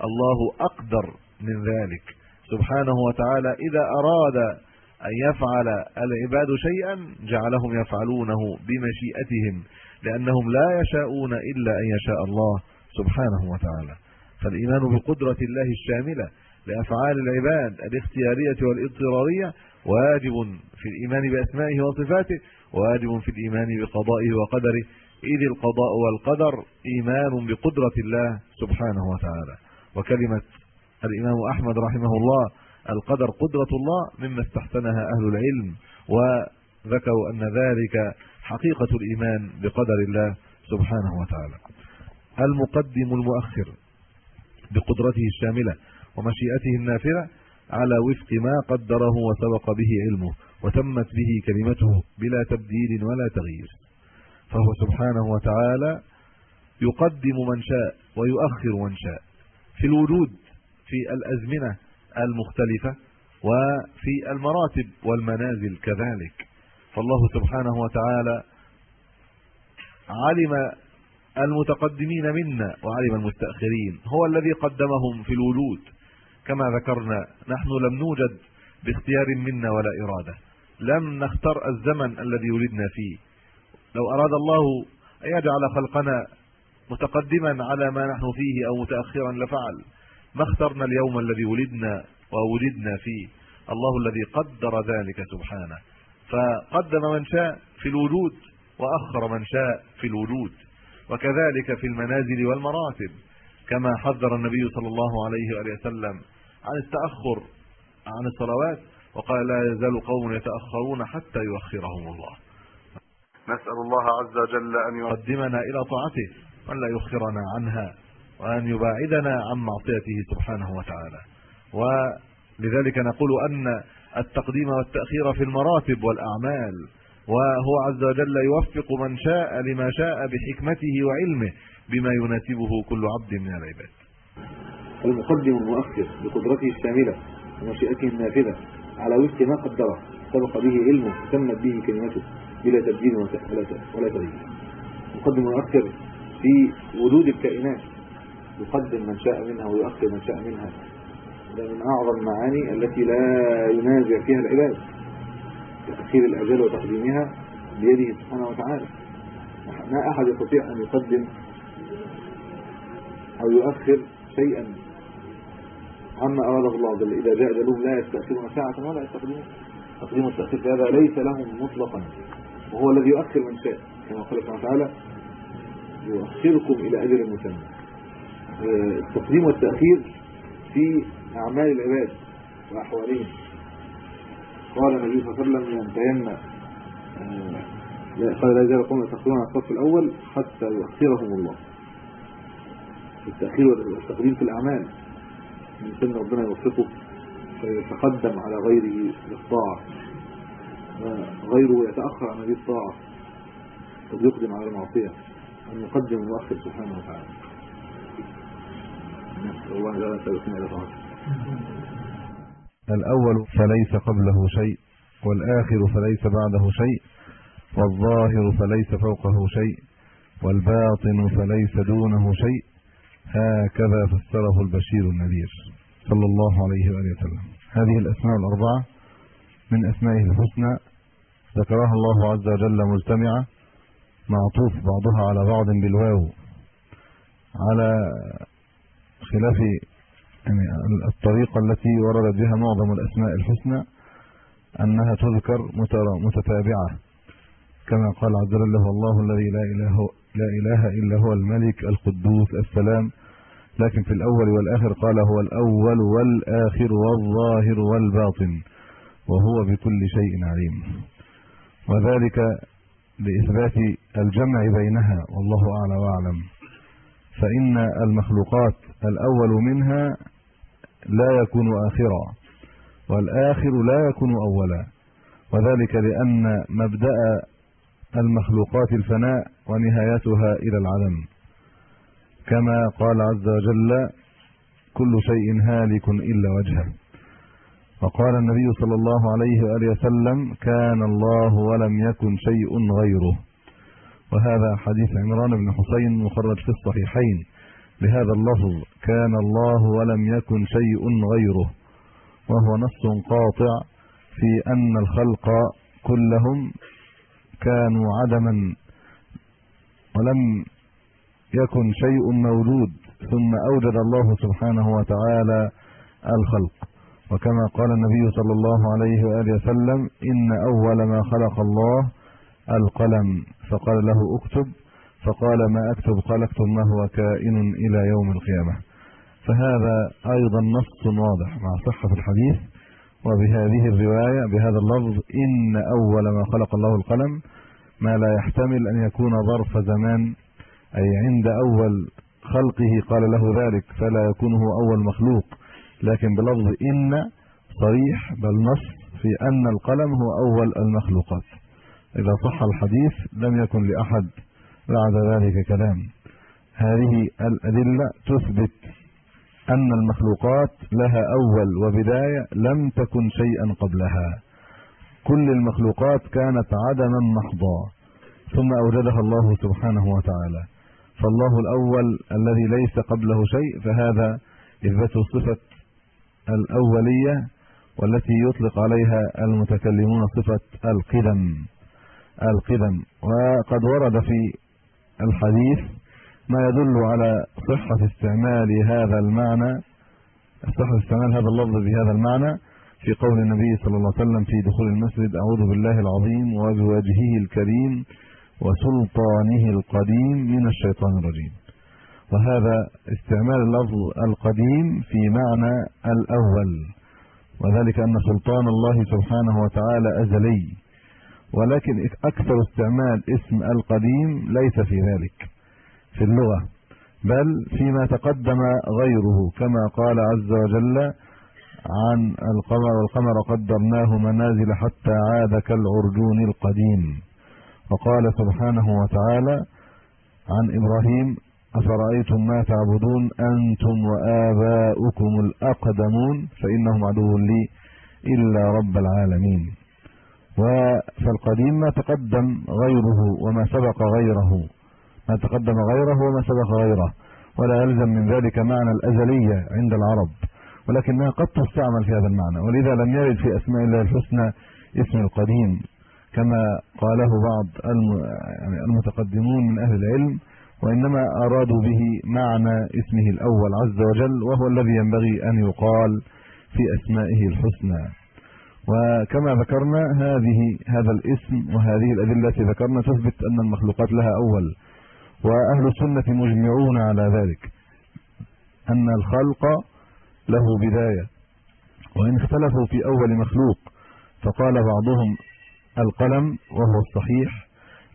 الله أقدر من ذلك. سبحانه وتعالى إذا أراد أن يفعل العباد شيئا جعلهم يفعلونه بمشيئتهم لأنهم لا يشاءون إلا أن يشاء الله سبحانه وتعالى. فالإيمان بقدرة الله الشاملة لأفعال العباد الاختيارية والإضطرارية واجب في الإيمان بأسمائه وصفاته واجب في الإيمان بقضائه وقدره. إذ القضاء والقدر إيمان بقدرة الله سبحانه وتعالى. وكلمة الإمام أحمد رحمه الله القدر قدرة الله مما استحسنها أهل العلم وذكروا أن ذلك حقيقة الإيمان بقدر الله سبحانه وتعالى. المقدم المؤخر بقدرته الشاملة ومشيئته النافذه على وفق ما قدره وسبق به علمه وتمت به كلمته بلا تبديل ولا تغيير. فهو سبحانه وتعالى يقدم من شاء ويؤخر من شاء. في الوجود في الأزمنة المختلفة وفي المراتب والمنازل كذلك. فالله سبحانه وتعالى علم المتقدمين منا وعلم المستأخرين هو الذي قدمهم في الوجود كما ذكرنا نحن لم نوجد باختيار منا ولا إرادة. لم نختر الزمن الذي ولدنا فيه. لو أراد الله أن يجعل خلقنا متقدما على ما نحن فيه أو متأخرا لفعل. ما اخترنا اليوم الذي ولدنا وولدنا فيه؟ الله الذي قدر ذلك سبحانه. فقدم من شاء في الوجود وأخر من شاء في الوجود وكذلك في المنازل والمراتب. كما حذر النبي صلى الله عليه وآله وسلم عن التأخر عن الصلوات وقال لا يزال قوم يتأخرون حتى يؤخرهم الله. نسأل الله عز وجل أن يقدمنا إلى طاعته وان لا يؤخرنا عنها. وأن يباعدنا عن معصيته سبحانه وتعالى. ولذلك نقول أن التقديم والتأخير في المراتب والأعمال وهو عز وجل يوفق من شاء لما شاء بحكمته وعلمه بما يناسبه كل عبد من العباد. المقدم المؤخر بقدرته الشاملة ومشيئته النافذة على وفق ما قدره سبق به علمه تمت به كلمته بلا تبديل ولا تغيير المقدم المؤخر في وجود الكائنات يقدم من شاء منها ويؤخر من شاء منها. ده من أعظم المعاني التي لا ينازع فيها العباد تأخير الأجل وتقديمها بيده سبحانه وتعالى. ما أحد يستطيع أن يقدم أو يؤخر شيئا. عما أراده الله جل إذا جاء أجلهم لا يستأخرون ساعة ولا يستقدمون. تقديم التأخير هذا ليس لهم مطلقا. وهو الذي يؤخر من شاء. كما قال سبحانه وتعالى يؤخركم إلى أجل مسمى. التقديم والتأخير في أعمال العباد وأحوالهم. قال النبي صلى الله عليه وسلم ينتهين قال لا يزال قوم يتأخرون على الصف الأول حتى يؤخرهم الله. التأخير والتقديم في الأعمال. الإنسان ربنا يوفقه فيتقدم على غيره للطاعة وغيره يتأخر عن هذه الطاعة. قد يقدم على المعصية. أن يقدم ويؤخر سبحانه وتعالى. نسأل الله أن يسألكم إلى الأول فليس قبله شيء والآخر فليس بعده شيء والظاهر فليس فوقه شيء والباطن فليس دونه شيء. هكذا فسره البشير النذير صلى الله عليه وآله وسلم. هذه الأسماء الأربعة من أسمائه الحسنى ذكرها الله عز وجل مجتمعة معطوف بعضها على بعض بالواو على خلاف يعني الطريقة التي وردت بها معظم الأسماء الحسنى أنها تذكر متتابعة. كما قال عز وجل هو الله الذي لا إله, لا إله إلا هو الملك القدوس السلام. لكن في الأول والآخر قال هو الأول والآخر والظاهر والباطن وهو بكل شيء عليم. وذلك لإثبات الجمع بينها والله أعلى وأعلم. فإن المخلوقات الأول منها لا يكون آخرا والآخر لا يكون أولا. وذلك لأن مبدأ المخلوقات الفناء ونهايتها إلى العدم. كما قال عز وجل كل شيء هالك إلا وجهه وقال النبي صلى الله عليه وآله وسلم كان الله ولم يكن شيء غيره وهذا حديث عمران بن حسين مخرج في الصحيحين. بهذا اللفظ كان الله ولم يكن شيء غيره وهو نص قاطع في أن الخلق كلهم كانوا عدما ولم يكن شيء موجود ثم أوجد الله سبحانه وتعالى الخلق. وكما قال النبي صلى الله عليه وآله وسلم إن أول ما خلق الله القلم فقال له اكتب فقال ما أكتب؟ قال أكتب ما هو كائن إلى يوم القيامة. فهذا أيضا نص واضح مع صحة الحديث وبهذه الرواية بهذا اللفظ إن أول ما خلق الله القلم ما لا يحتمل أن يكون ظرف زمان أي عند أول خلقه قال له ذلك فلا يكون هو أول مخلوق. لكن بلفظ إن صريح بل نص في أن القلم هو أول المخلوقات. إذا صح الحديث لم يكن لأحد بعد ذلك كلام. هذه الأدلة تثبت أن المخلوقات لها أول وبداية لم تكن شيئا قبلها. كل المخلوقات كانت عدما محضا. ثم أوجدها الله سبحانه وتعالى. فالله الأول الذي ليس قبله شيء فهذا إثبات صفه الأولية والتي يطلق عليها المتكلمون صفة القدم. القدم. وقد ورد في الحديث ما يدل على صحة استعمال هذا المعنى صحة استعمال هذا اللفظ بهذا المعنى في قول النبي صلى الله عليه وسلم في دخول المسجد أعوذ بالله العظيم وبوجهه الكريم وسلطانه القديم من الشيطان الرجيم. وهذا استعمال اللفظ القديم في معنى الأول وذلك أن سلطان الله سبحانه وتعالى أزلي. ولكن أكثر استعمال اسم القديم ليس في ذلك في اللغة بل فيما تقدم غيره كما قال عز وجل عن القمر والقمر قدرناه منازل حتى عاد كالعرجون القديم. وقال سبحانه وتعالى عن إبراهيم أفرأيتم ما تعبدون أنتم وآباؤكم الأقدمون؟ فإنهم عدو لي إلا رب العالمين. فالقديم ما تقدم غيره وما سبق غيره. ما تقدم غيره وما سبق غيره. ولا يلزم من ذلك معنى الأزلية عند العرب. ولكنها قد تستعمل في هذا المعنى. ولذا لم يرد في أسماء الله الحسنى اسم القديم. كما قاله بعض يعني المتقدمون من أهل العلم. وإنما أرادوا به معنى اسمه الأول عز وجل. وهو الذي ينبغي أن يقال في أسمائه الحسنى. وكما ذكرنا هذه هذا الاسم وهذه الأدلة التي ذكرنا تثبت أن المخلوقات لها أول وأهل السنة مجمعون على ذلك أن الخلق له بداية وإن اختلفوا في أول مخلوق فقال بعضهم القلم وهو الصحيح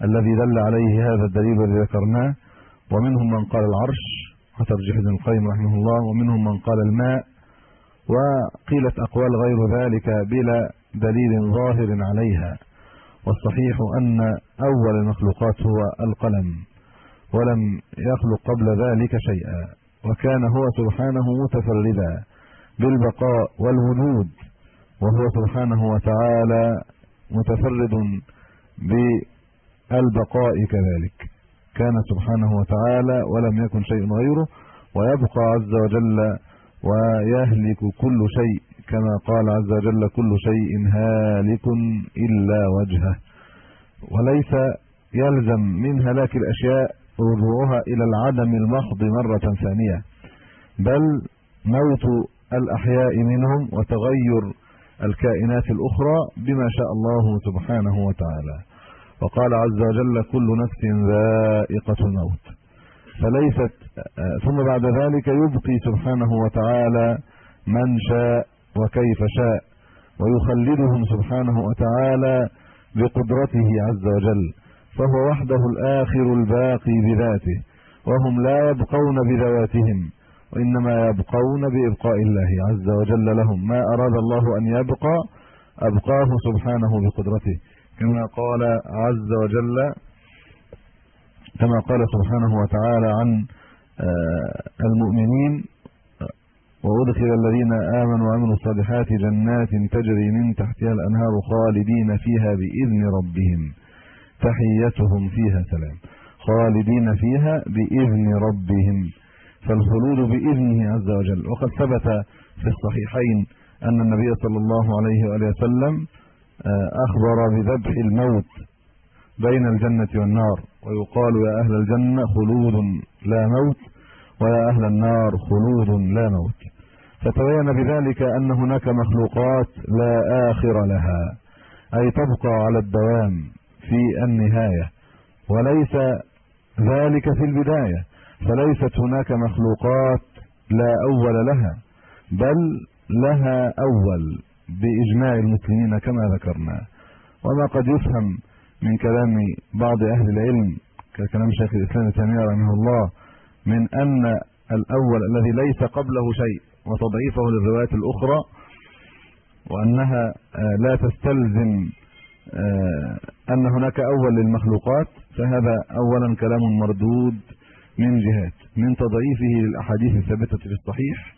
الذي دل عليه هذا الدليل الذي ذكرناه ومنهم من قال العرش وترجيح ابن القيم رحمه الله ومنهم من قال الماء وقيلت أقوال غير ذلك بلا دليل ظاهر عليها. والصحيح أن أول المخلوقات هو القلم ولم يخلق قبل ذلك شيئا وكان هو سبحانه متفردا بالبقاء والوجود وهو سبحانه وتعالى متفرد بالبقاء كذلك. كان سبحانه وتعالى ولم يكن شيء غيره ويبقى عز وجل ويهلك كل شيء كما قال عز وجل كل شيء هالك إلا وجهه. وليس يلزم من هلاك الأشياء رجوعها إلى العدم المحض مرة ثانية بل موت الأحياء منهم وتغير الكائنات الأخرى بما شاء الله سبحانه وتعالى. وقال عز وجل كل نفس ذائقة الموت. فليست ثم بعد ذلك يبقي سبحانه وتعالى من شاء وكيف شاء ويخلدهم سبحانه وتعالى بقدرته عز وجل فهو وحده الآخر الباقي بذاته وهم لا يبقون بذواتهم وإنما يبقون بإبقاء الله عز وجل لهم. ما أراد الله أن يبقى أبقاه سبحانه بقدرته. كما قال عز وجل كما قال سبحانه وتعالى عن آه، المؤمنين وأدخل الذين آمنوا وعملوا الصالحات جنات تجري من تحتها الأنهار خالدين فيها بإذن ربهم. تحيتهم فيها سلام. خالدين فيها بإذن ربهم. فالخلود بإذنه عز وجل. وقد ثبت في الصحيحين أن النبي صلى الله عليه وآله وسلم آه، أخبر بذبح الموت بين الجنة والنار. ويقال يا أهل الجنة خلود لا موت ويا أهل النار خلود لا موت. فتبين بذلك أن هناك مخلوقات لا آخر لها أي تبقى على الدوام في النهاية وليس ذلك في البداية. فليست هناك مخلوقات لا أول لها بل لها أول بإجماع المسلمين كما ذكرنا. وما قد يفهم من كلام بعض أهل العلم كلام شيخ الإسلام ابن تيمية رحمه الله من أن الأول الذي ليس قبله شيء وتضعيفه للروايات الأخرى وأنها آه، لا تستلزم آه، أن هناك أول للمخلوقات فهذا اولا كلام مردود من جهات من تضعيفه للأحاديث الثابتة في الصحيح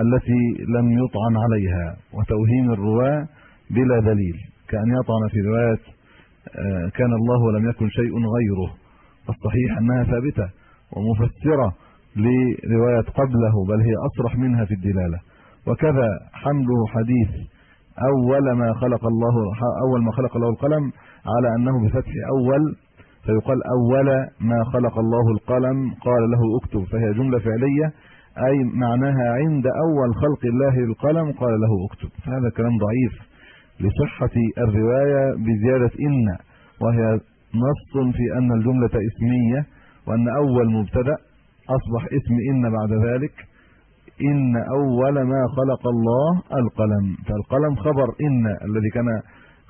التي لم يطعن عليها وتوهيم الرواة بلا دليل كأن يطعن في رواية كان الله ولم يكن شيء غيره. الصحيح أنها ثابتة ومفسرة لرواية قبله بل هي أصرح منها في الدلالة. وكذا حمله حديث أول ما خلق الله أول ما خلق الله القلم على أنه بفتح أول فيقال أول ما خلق الله القلم قال له اكتب فهي جملة فعلية أي معناها عند أول خلق الله للقلم قال له اكتب. هذا كلام ضعيف. لصحة الرواية بزيادة إن وهي نص في أن الجملة اسمية وأن أول مبتدأ أصبح اسم إن بعد ذلك. إن أول ما خلق الله القلم. فالقلم خبر إن الذي كان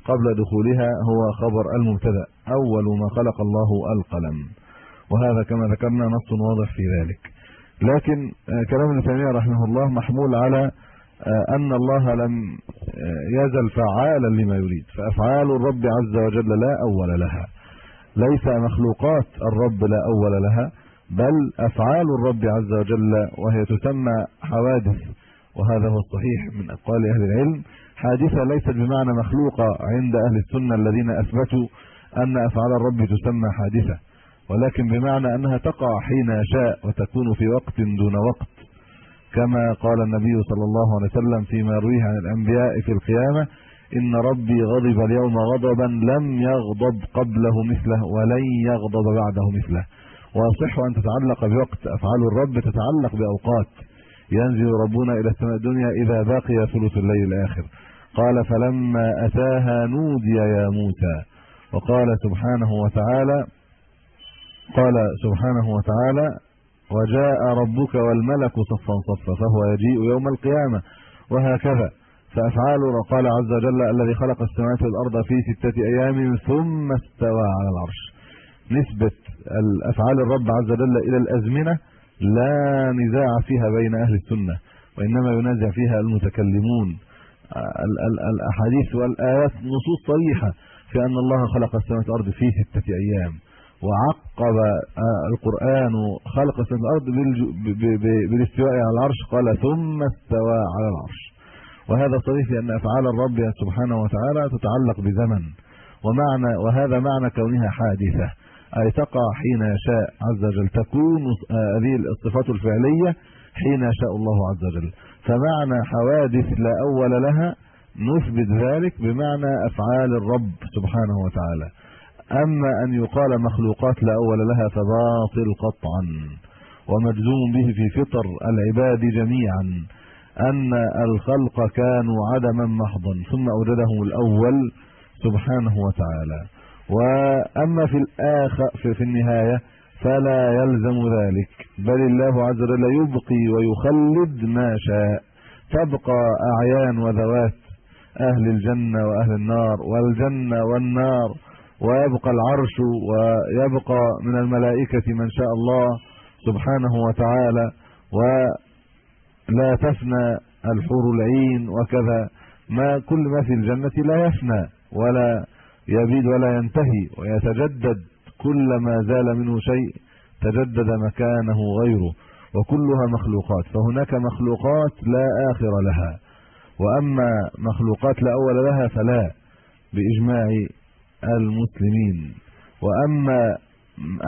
قبل دخولها هو خبر المبتدأ. أول ما خلق الله القلم. وهذا كما ذكرنا نص واضح في ذلك. لكن آه، كلام ابن تيمية رحمه الله محمول على آه، أن الله لم يزل فعالا لما يريد. فأفعال الرب عز وجل لا أول لها. ليس مخلوقات الرب لا أول لها بل أفعال الرب عز وجل وهي تسمى حوادث. وهذا هو الصحيح من أقوال أهل العلم. حادثة ليست بمعنى مخلوقة عند أهل السنة الذين أثبتوا أن أفعال الرب تسمى حادثة ولكن بمعنى أنها تقع حين يشاء وتكون في وقت دون وقت. كما قال النبي صلى الله عليه وسلم فيما يرويه عن الأنبياء في القيامة إن ربي غضب اليوم غضبا لم يغضب قبله مثله ولن يغضب بعده مثله. ويصح أن تتعلق بوقت أفعال الرب تتعلق بأوقات. ينزل ربنا إلى السماء الدنيا إذا بقي ثلث الليل الآخر. قال فلما أتاها نودي يا موسى. وقال سبحانه وتعالى قال سبحانه وتعالى وجاء ربك والملك صفا صفا فهو يجيء يوم القيامة وهكذا. فأفعال قال عز وجل الذي خلق السماوات والأرض في ستة أيام ثم استوى على العرش. نسبة الأفعال الرب عز وجل إلى الأزمنة لا نزاع فيها بين أهل السنة وإنما ينازع فيها المتكلمون. الأحاديث والآيات نصوص صريحة في أن الله خلق السماوات والأرض في ستة أيام. وعقب القرآن خلق السماوات والأرض بالاستواء على العرش قال ثم استوى على العرش. وهذا صريح في ان أفعال الرب سبحانه وتعالى تتعلق بزمن ومعنى وهذا معنى كونها حادثة. أي تقع حين يشاء عز وجل تكون هذه الصفات الفعلية حين يشاء الله عز وجل. فمعنى حوادث لا أول لها نثبت ذلك بمعنى أفعال الرب سبحانه وتعالى. أما أن يقال مخلوقات لا أول لها فباطل قطعا ومجزوم به في فطر العباد جميعا. ان الخلق كانوا عدما محضا ثم أوجدهم الأول سبحانه وتعالى. وأما في الآخر في, في النهاية فلا يلزم ذلك بل الله عز وجل يبقي ويخلد ما شاء. تبقى أعيان وذوات أهل الجنة وأهل النار والجنة والنار. ويبقى العرش ويبقى من الملائكة من شاء الله سبحانه وتعالى ولا تفنى الحور العين وكذا. ما كل ما في الجنة لا يفنى ولا يبيد ولا ينتهي ويتجدد كل ما زال منه شيء تجدد مكانه غيره وكلها مخلوقات. فهناك مخلوقات لا آخر لها وأما مخلوقات لا أول لها فلا بإجماع المسلمين. وأما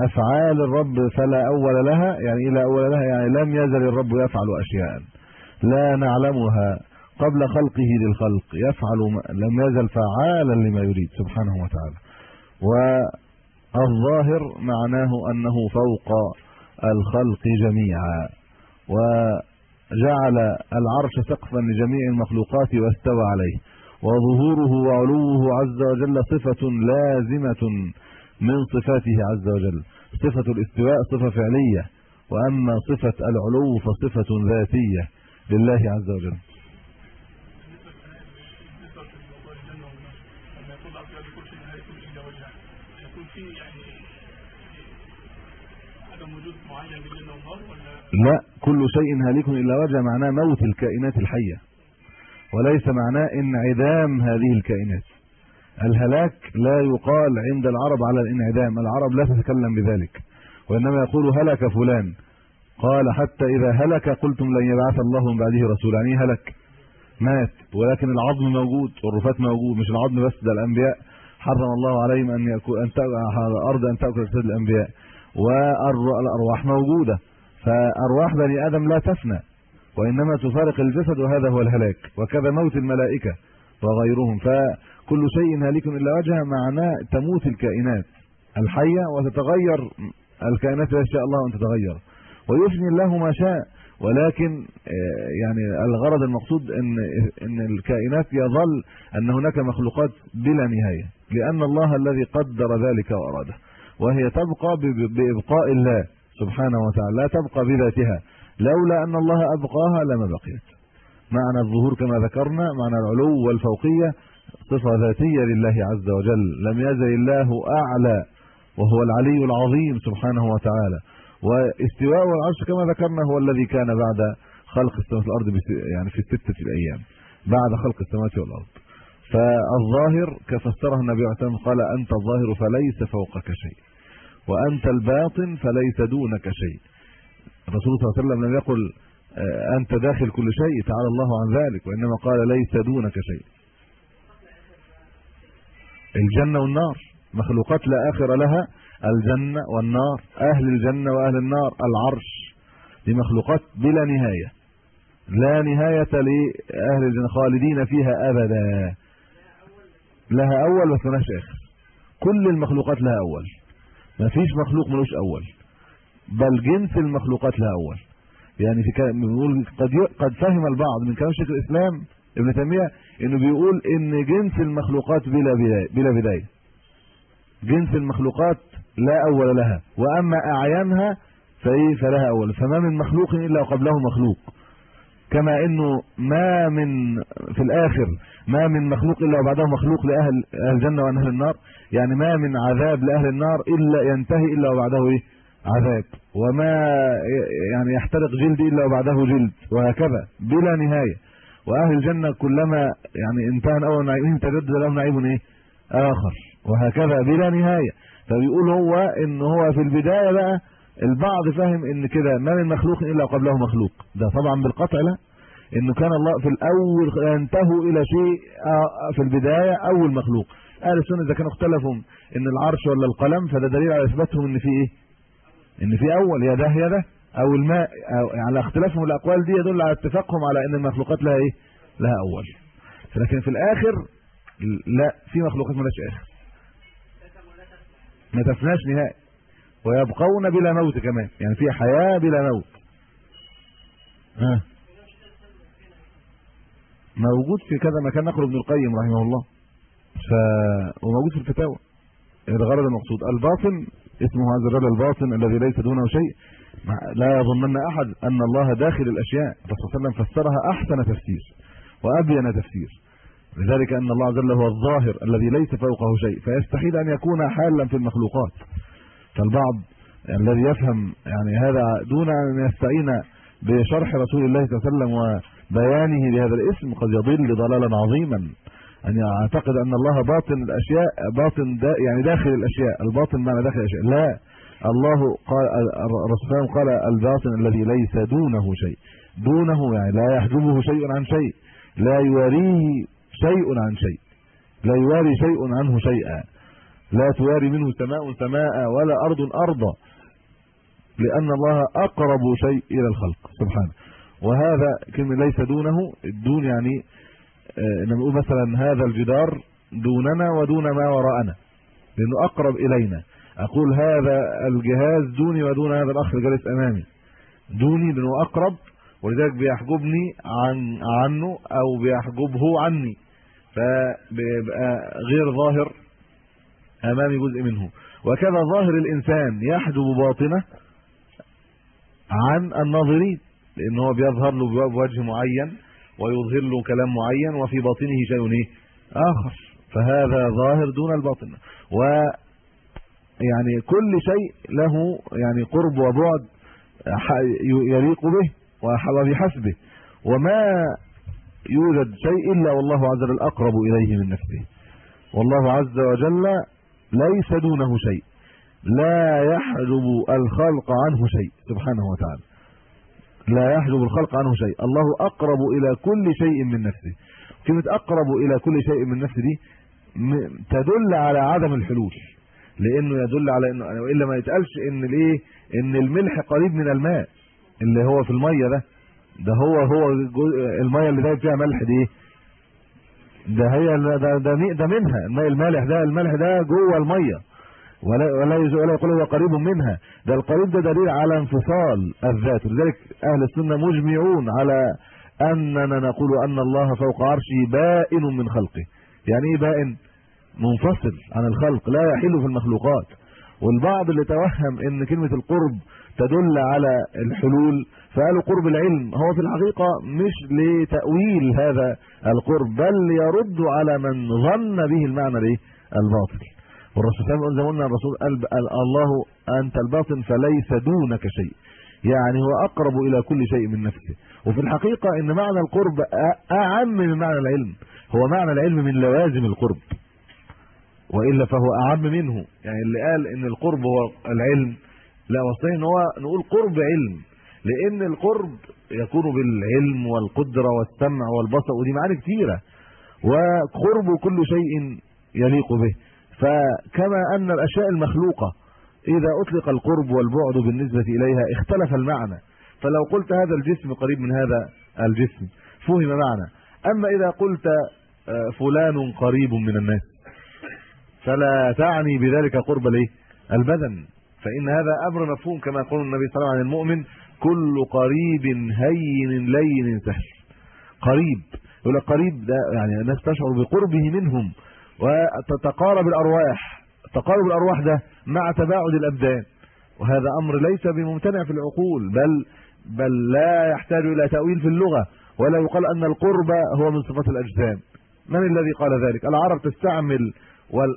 أفعال الرب فلا أول لها يعني إلى أول لها؟ يعني لم يزل الرب يفعل أشياء. لا نعلمها قبل خلقه للخلق. يفعل لم يزل فعالا لما يريد سبحانه وتعالى. والظاهر معناه أنه فوق الخلق جميعا. وجعل العرش سقفا لجميع المخلوقات واستوى عليه. وظهوره وعلوه عز وجل صفة لازمة من صفاته عز وجل. صفة الاستواء صفة فعلية وأما صفة العلو فصفة ذاتية لله عز وجل. لا كل شيء هالك إلا وجه معناه موت الكائنات الحية. وليس معناه انعدام هذه الكائنات. الهلاك لا يقال عند العرب على الانعدام العرب لا تتكلم بذلك وإنما يقول هلك فلان. قال حتى إذا هلك قلتم لن يبعث الله من بعده رسولا. يعني هلك؟ مات ولكن العظم موجود والرفات موجود مش العظم بس ده الأنبياء. حرم الله عليهم أن يكون أن الأرض أن تأكل اجساد الأنبياء. والأرواح موجودة. فأرواح بني آدم لا تفنى. وإنما تفارق الجسد وهذا هو الهلاك وكذا موت الملائكة وغيرهم. فكل شيء هالك إلا وجهه معناه تموت الكائنات. الحية وتتغير الكائنات لا شاء الله أن تتغير. ويفني الله ما شاء ولكن آه، يعني الغرض المقصود إن إن الكائنات يظل أن هناك مخلوقات بلا نهاية. لأن الله الذي قدر ذلك وأراده. وهي تبقى بإبقاء الله سبحانه وتعالى لا تبقى بذاتها. لولا أن الله أبقاها لما بقيت. معنى الظهور كما ذكرنا معنى العلو والفوقية صفة ذاتية لله عز وجل. لم يزل الله أعلى وهو العلي العظيم سبحانه وتعالى. واستواء العرش كما ذكرنا هو الذي كان بعد خلق السماوات والأرض يعني في ستة الأيام. بعد خلق السماوات والأرض. فالظاهر كفسره النبي عليه الصلاة قال أنت الظاهر فليس فوقك شيء وأنت الباطن فليس دونك شيء. الرسول صلى الله عليه وسلم لم يقل آه، أنت داخل كل شيء تعالى الله عن ذلك وإنما قال ليس دونك شيء. الجنة والنار مخلوقات لا اخر لها الجنة والنار أهل الجنة وأهل النار العرش. دي مخلوقات بلا نهاية. لا نهاية لأهل الجنة خالدين فيها أبدا. لها أول بس مالهاش آخر. كل المخلوقات لها أول. ما فيش مخلوق ملوش أول. بل جنس المخلوقات لها أول. يعني في بنقول قد قد فهم البعض من كلام شيخ الإسلام ابن تيمية إنه بيقول إن جنس المخلوقات بلا بدايه بلا بداية. جنس المخلوقات لا أول لها. وأما اعيانها فإيه؟ فلها أول. فما من مخلوق إلا وقبله مخلوق. كما إنه ما من في الآخر ما من مخلوق إلا وبعده مخلوق لاهل أهل الجنة وأهل النار. يعني ما من عذاب لأهل النار إلا ينتهي إلا وبعده إيه؟ عذاب وما يعني يحترق جلد إلا وبعده جلد وهكذا بلا نهاية. وأهل الجنة كلما يعني انتهى اول نعيم تجدد لهم نعيم إيه؟ آخر. وهكذا بلا نهاية. فبيقول هو إن هو في البداية بقى البعض فاهم إن كده ما من مخلوق إلا قبله مخلوق. ده طبعا بالقطع لا. إنه كان الله في الأول ينتهوا إلى شيء آه، في البداية أول مخلوق. أهل السنة إذا كانوا اختلفوا إن العرش ولا القلم فده دليل على إثباتهم إن في إيه؟ إن في أول يا ده يا ده أو الماء أو يعني اختلافهم الأقوال دي يدل على اتفاقهم على إن المخلوقات لها إيه؟ لها أول. لكن في الآخر لا في مخلوقات مالهاش آخر. ما تفناش نهائي. ويبقون بلا موت كمان. يعني في حياة بلا موت. ها؟ موجود في كذا مكان. نقل ابن القيم رحمه الله. ف وموجود في الفتاوى. الغرض المقصود. الباطن اسمه عز وجل الباطن الذي ليس دونه شيء. لا يظنن أحد أن الله داخل الأشياء. الرسول صلى الله عليه وسلم فسرها أحسن تفسير وأبين تفسير. لذلك أن الله وجل هو الظاهر الذي ليس فوقه شيء. فيستحيل أن يكون حالا في المخلوقات. فالبعض الذي يفهم يعني هذا دون أن يستعين بشرح رسول الله صلى الله عليه وسلم بيانه لهذا الاسم قد يضل ضلالا عظيما. ان يعتقد أن الله باطن الأشياء باطن دا يعني داخل الأشياء الباطن معنى داخل الأشياء. لا الله قال الرسول قال الباطن الذي ليس دونه شيء. دونه يعني لا يحجبه شيء عن شيء. لا يواريه شيء عن شيء. لا يواري شيء عنه شيئا. لا تواري منه سماء سماء ولا أرض ارضا لأن الله أقرب شيء إلى الخلق. سبحانه. وهذا كلمة ليس دونه. الدون يعني آه، نقول مثلا هذا الجدار دوننا ودون ما وراءنا لأنه أقرب إلينا. أقول هذا الجهاز دوني ودون هذا الأخ الجالس أمامي. دوني لأنه أقرب ولذلك بيحجبني عن عنه أو بيحجبه عني. فبيبقى غير ظاهر أمامي جزء منه. وكذا ظاهر الإنسان يحجب باطنه عن الناظرين لأن هو بيظهر له بوجه معين. ويظهر له كلام معين وفي باطنه شيء آخر. فهذا ظاهر دون الباطن. و يعني كل شيء له يعني قرب وبعد يليق به وبحسبه وما يوجد شيء إلا والله عز وجل اقرب إليه من نفسه. والله عز وجل ليس دونه شيء. لا يحجب الخلق عنه شيء. سبحانه وتعالى. لا يحجب الخلق عنه شيء. الله أقرب إلى كل شيء من نفسه. كلمة أقرب إلى كل شيء من نفسه دي تدل على عدم الحلول. لأنه يدل على انه وإلا ما يتقالش إن الايه إن الملح قريب من الماء. اللي هو في المية ده. ده هو هو المية اللي دايب فيها ملح دي. ده هي ده ده, ده منها. الماء المالح ده الملح ده جوه المية. ولا ولا ولا يقول هو قريب منها. ده القريب ده دليل على انفصال الذات. لذلك أهل السنة مجمعون على أننا نقول أن الله فوق عرشه بائن من خلقه. يعني إيه بائن؟ منفصل عن الخلق لا يحل في المخلوقات. والبعض اللي توهم إن كلمة القرب تدل على الحلول فقالوا قرب العلم. هو في الحقيقة مش لتأويل هذا القرب بل يرد على من ظن به المعنى الايه الباطل. والرسول صلى الله عليه وسلم زي ما قلنا الرسول قال الله أنت الباطن فليس دونك شيء. يعني هو أقرب إلى كل شيء من نفسه. وفي الحقيقة إن معنى القرب أعم من معنى العلم. هو معنى العلم من لوازم القرب. وإلا فهو أعم منه. يعني اللي قال إن القرب هو العلم. لا وصيه إن هو نقول قرب علم. لأن القرب يكون بالعلم والقدرة والسمع والبصر. ودي معاني كثيره وقرب كل شيء يليق به. فكما أن الأشياء المخلوقة إذا أطلق القرب والبعد بالنسبة إليها اختلف المعنى. فلو قلت هذا الجسم قريب من هذا الجسم فهم معنى. أما إذا قلت آه، فلان قريب من الناس فلا تعني بذلك قرب الايه البدن. فإن هذا أمر مفهوم كما يقول النبي صلى الله عليه وسلم عن المؤمن كل قريب هين لين سهل قريب. يقول قريب ده يعني الناس تشعر بقربه منهم. وتتقارب الأرواح. تقارب الأرواح ده مع تباعد الأبدان. وهذا أمر ليس بممتنع في العقول بل بل لا يحتاج إلى تأويل في اللغة. ولا يقال أن القرب هو من صفات الأجسام. من الذي قال ذلك؟ العرب تستعمل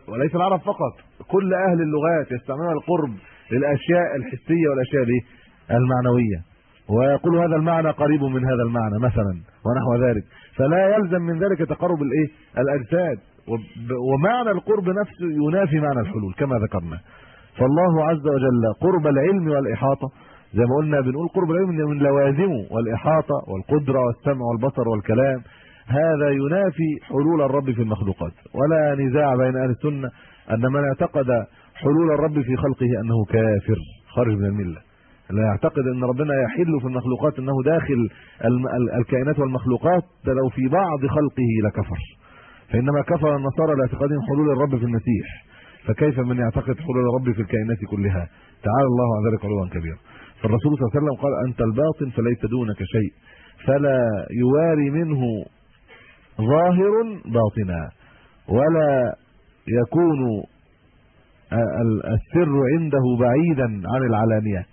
وليس العرب فقط. كل أهل اللغات يستعملون القرب للأشياء الحسية والأشياء دي المعنوية. ويقول هذا المعنى قريب من هذا المعنى مثلا ونحو ذلك. فلا يلزم من ذلك تقرب الإيه؟ الأجساد. ومعنى القرب نفسه ينافي معنى الحلول كما ذكرنا. فالله عز وجل قرب العلم والإحاطة. زي ما قلنا بنقول قرب العلم من لوازمه والإحاطة والقدرة والسمع والبصر والكلام. هذا ينافي حلول الرب في المخلوقات. ولا نزاع بين أهل السنة أن من اعتقد حلول الرب في خلقه أنه كافر خارج من الملة. لا يعتقد أن ربنا يحل في المخلوقات أنه داخل الكائنات والمخلوقات لو في بعض خلقه لكفر. فإنما كفر النصارى لاعتقادهم حلول الرب في المسيح. فكيف من يعتقد حلول الرب في الكائنات كلها؟ تعالى الله عن ذلك علوا كبيرا. فالرسول صلى الله عليه وسلم قال أنت الباطن فليس دونك شيء. فلا يواري منه ظاهر باطنا. ولا يكون السر عنده بعيدا عن العلانية.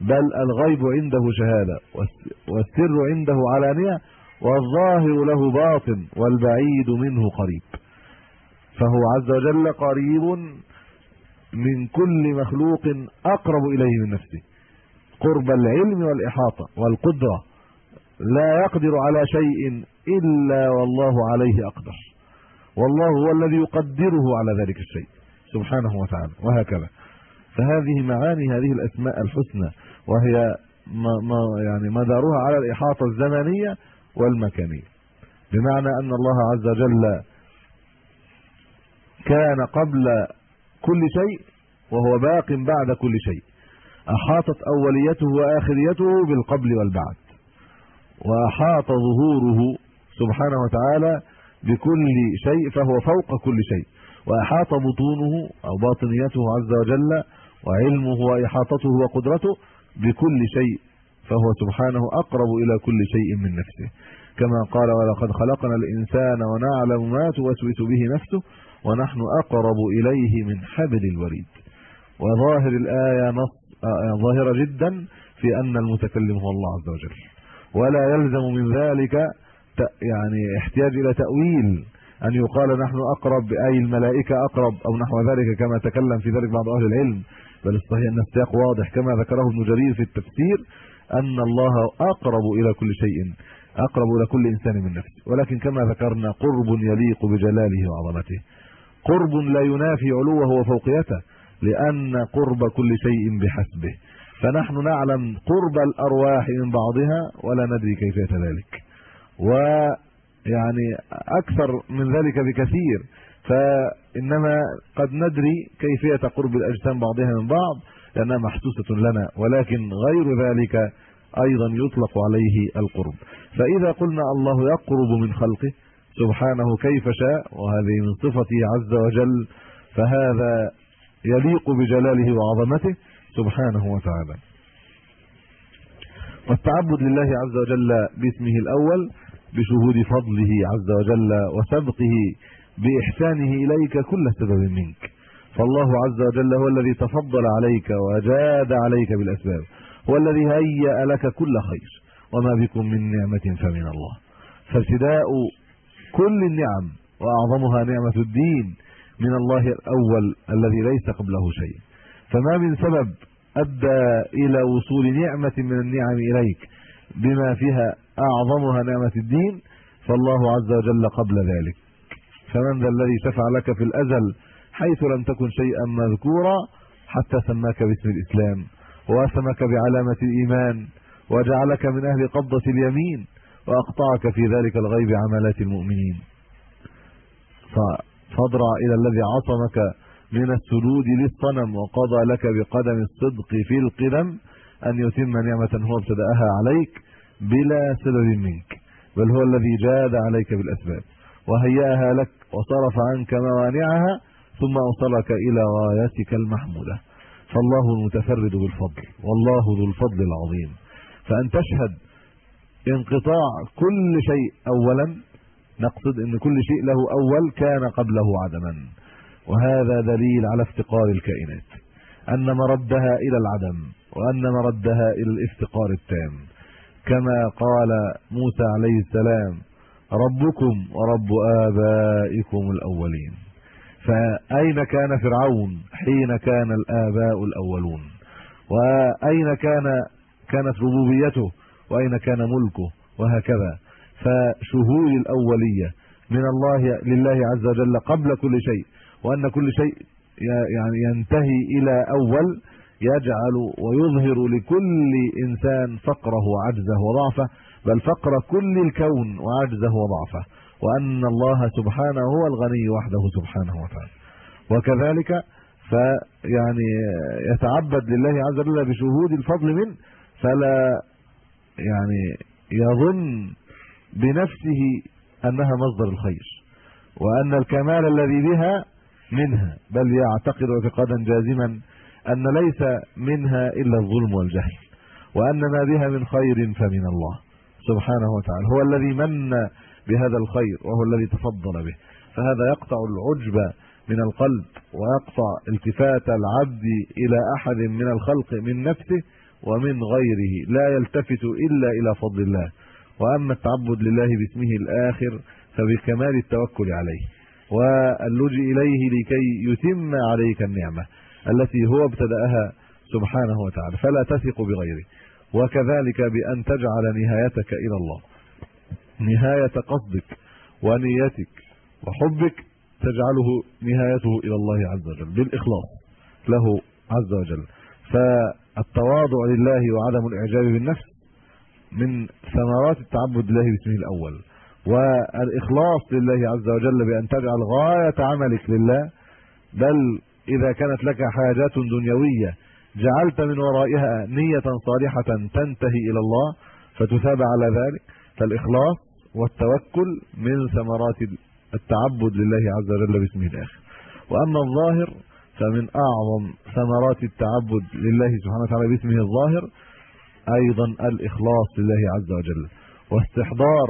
بل الغيب عنده شهادة. والسر عنده علانية والظاهر له باطن والبعيد منه قريب. فهو عز وجل قريب من كل مخلوق أقرب إليه من نفسه. قرب العلم والإحاطة والقدرة لا يقدر على شيء إلا والله عليه أقدر. والله هو الذي يقدره على ذلك الشيء سبحانه وتعالى. وهكذا. فهذه معاني هذه الأسماء الحسنى وهي ما ما يعني مدارها على الإحاطة الزمنية والمكانيه بمعنى أن الله عز وجل كان قبل كل شيء وهو باق بعد كل شيء. أحاطت أوليته وآخريته بالقبل والبعد. وأحاط ظهوره سبحانه وتعالى بكل شيء فهو فوق كل شيء. وأحاط بطونه أو باطنيته عز وجل وعلمه وإحاطته وقدرته بكل شيء فهو سبحانه أقرب إلى كل شيء من نفسه. كما قال ولقد خلقنا الإنسان ونعلم ما توسوس به نفسه ونحن أقرب إليه من حبل الوريد. وظاهر الآية نص ظاهرة جدا في أن المتكلم هو الله عز وجل. ولا يلزم من ذلك يعني احتياج إلى تأويل أن يقال نحن أقرب اي الملائكة أقرب أو نحو ذلك كما تكلم في ذلك بعض أهل العلم. بل الصحيح أن السياق واضح كما ذكره ابن جرير في التفسير أن الله أقرب إلى كل شيء أقرب إلى كل إنسان من نفسه. ولكن كما ذكرنا قرب يليق بجلاله وعظمته. قرب لا ينافي علوه وفوقيته لأن قرب كل شيء بحسبه. فنحن نعلم قرب الأرواح من بعضها ولا ندري كيفية ذلك. ويعني أكثر من ذلك بكثير. فإنما قد ندري كيفية قرب الأجسام بعضها من بعض لانها محسوسة لنا ولكن غير ذلك أيضا يطلق عليه القرب. فإذا قلنا الله يقرب من خلقه سبحانه كيف شاء وهذه من صفته عز وجل فهذا يليق بجلاله وعظمته سبحانه وتعالى. والتعبد لله عز وجل باسمه الأول بشهود فضله عز وجل وسبقه بإحسانه إليك كل سبب منك. فالله عز وجل هو الذي تفضل عليك وجاد عليك بالأسباب. هو الذي هيأ لك كل خير. وما بكم من نعمة فمن الله. فابتداء كل النعم وأعظمها نعمة الدين من الله الأول الذي ليس قبله شيء. فما من سبب أدى إلى وصول نعمة من النعم إليك بما فيها أعظمها نعمة الدين فالله عز وجل قبل ذلك. فمن ذا الذي شفع لك في الأزل حيث لم تكن شيئا مذكورا حتى سماك باسم الإسلام واسمك بعلامة الإيمان وجعلك من أهل قبضة اليمين وأقطعك في ذلك الغيب عملات المؤمنين. فاضرع إلى الذي عصمك من السجود للصنم وقضى لك بقدم الصدق في القدم أن يتم نعمة هو ابتدأها عليك بلا سبب منك بل هو الذي جاد عليك بالأسباب وهيأها لك وصرف عنك موانعها ثم أوصلك إلى غايتك المحمودة. فالله المتفرد بالفضل والله ذو الفضل العظيم. فأن تشهد انقطاع كل شيء اولا نقصد إن كل شيء له أول كان قبله عدما. وهذا دليل على افتقار الكائنات. أن مردها إلى العدم وأن مردها إلى الافتقار التام. كما قال موسى عليه السلام ربكم ورب آبائكم الأولين. فأين كان فرعون حين كان الآباء الأولون؟ وأين كان كانت ربوبيته؟ وأين كان ملكه؟ وهكذا. فشهود الأولية من الله لله عز وجل قبل كل شيء. وأن كل شيء يعني ينتهي إلى أول يجعل ويظهر لكل إنسان فقره وعجزه وضعفه بل فقر كل الكون وعجزه وضعفه. وأن الله سبحانه هو الغني وحده سبحانه وتعالى. وكذلك فيعني يتعبد لله عز وجل بشهود الفضل منه فلا يعني يظن بنفسه أنها مصدر الخير وأن الكمال الذي بها منها بل يعتقد اعتقادا جازما أن ليس منها إلا الظلم والجهل وأن ما بها من خير فمن الله سبحانه وتعالى. هو الذي من بهذا الخير وهو الذي تفضل به. فهذا يقطع العجب من القلب ويقطع التفات العبد إلى أحد من الخلق من نفسه ومن غيره. لا يلتفت إلا إلى فضل الله. وأما التعبد لله باسمه الآخر فبكمال التوكل عليه. واللجئ إليه لكي يتم عليك النعمة التي هو ابتدأها سبحانه وتعالى. فلا تثق بغيره. وكذلك بأن تجعل نهايتك إلى الله. نهاية قصدك ونيتك وحبك تجعله نهايته إلى الله عز وجل بالإخلاص له عز وجل. فالتواضع لله وعدم الإعجاب بالنفس من ثمرات التعبد لله باسمه الأول والإخلاص لله عز وجل بأن تجعل غاية عملك لله. بل إذا كانت لك حاجات دنيوية جعلت من ورائها نية صالحة تنتهي إلى الله فتثاب على ذلك فالإخلاص والتوكل من ثمرات التعبد لله عز وجل باسمه الآخر. وأما الظاهر فمن أعظم ثمرات التعبد لله سبحانه وتعالى باسمه الظاهر أيضا الإخلاص لله عز وجل واستحضار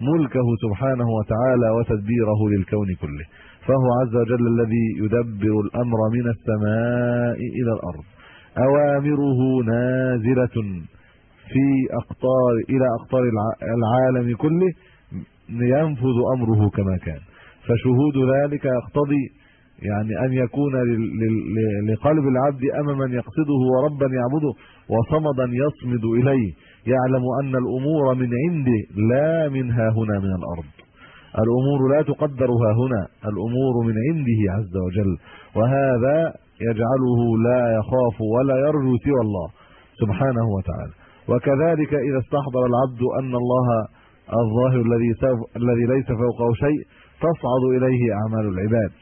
ملكه سبحانه وتعالى وتدبيره للكون كله. فهو عز وجل الذي يدبر الأمر من السماء إلى الأرض. أوامره نازلة في أقطار إلى أقطار العالم كله ينفذ أمره كما كان. فشهود ذلك يقتضي يعني أن يكون لقلب العبد أمما يقصده وربا يعبده وصمدا يصمد إليه. يعلم أن الأمور من عنده لا منها هنا من الأرض. الأمور لا تقدر ها هنا. الأمور من عنده عز وجل. وهذا يجعله لا يخاف ولا يرجو سوى الله سبحانه وتعالى. وكذلك إذا استحضر العبد أن الله الظاهر الذي الذي ليس فوقه شيء تصعد إليه أعمال العباد.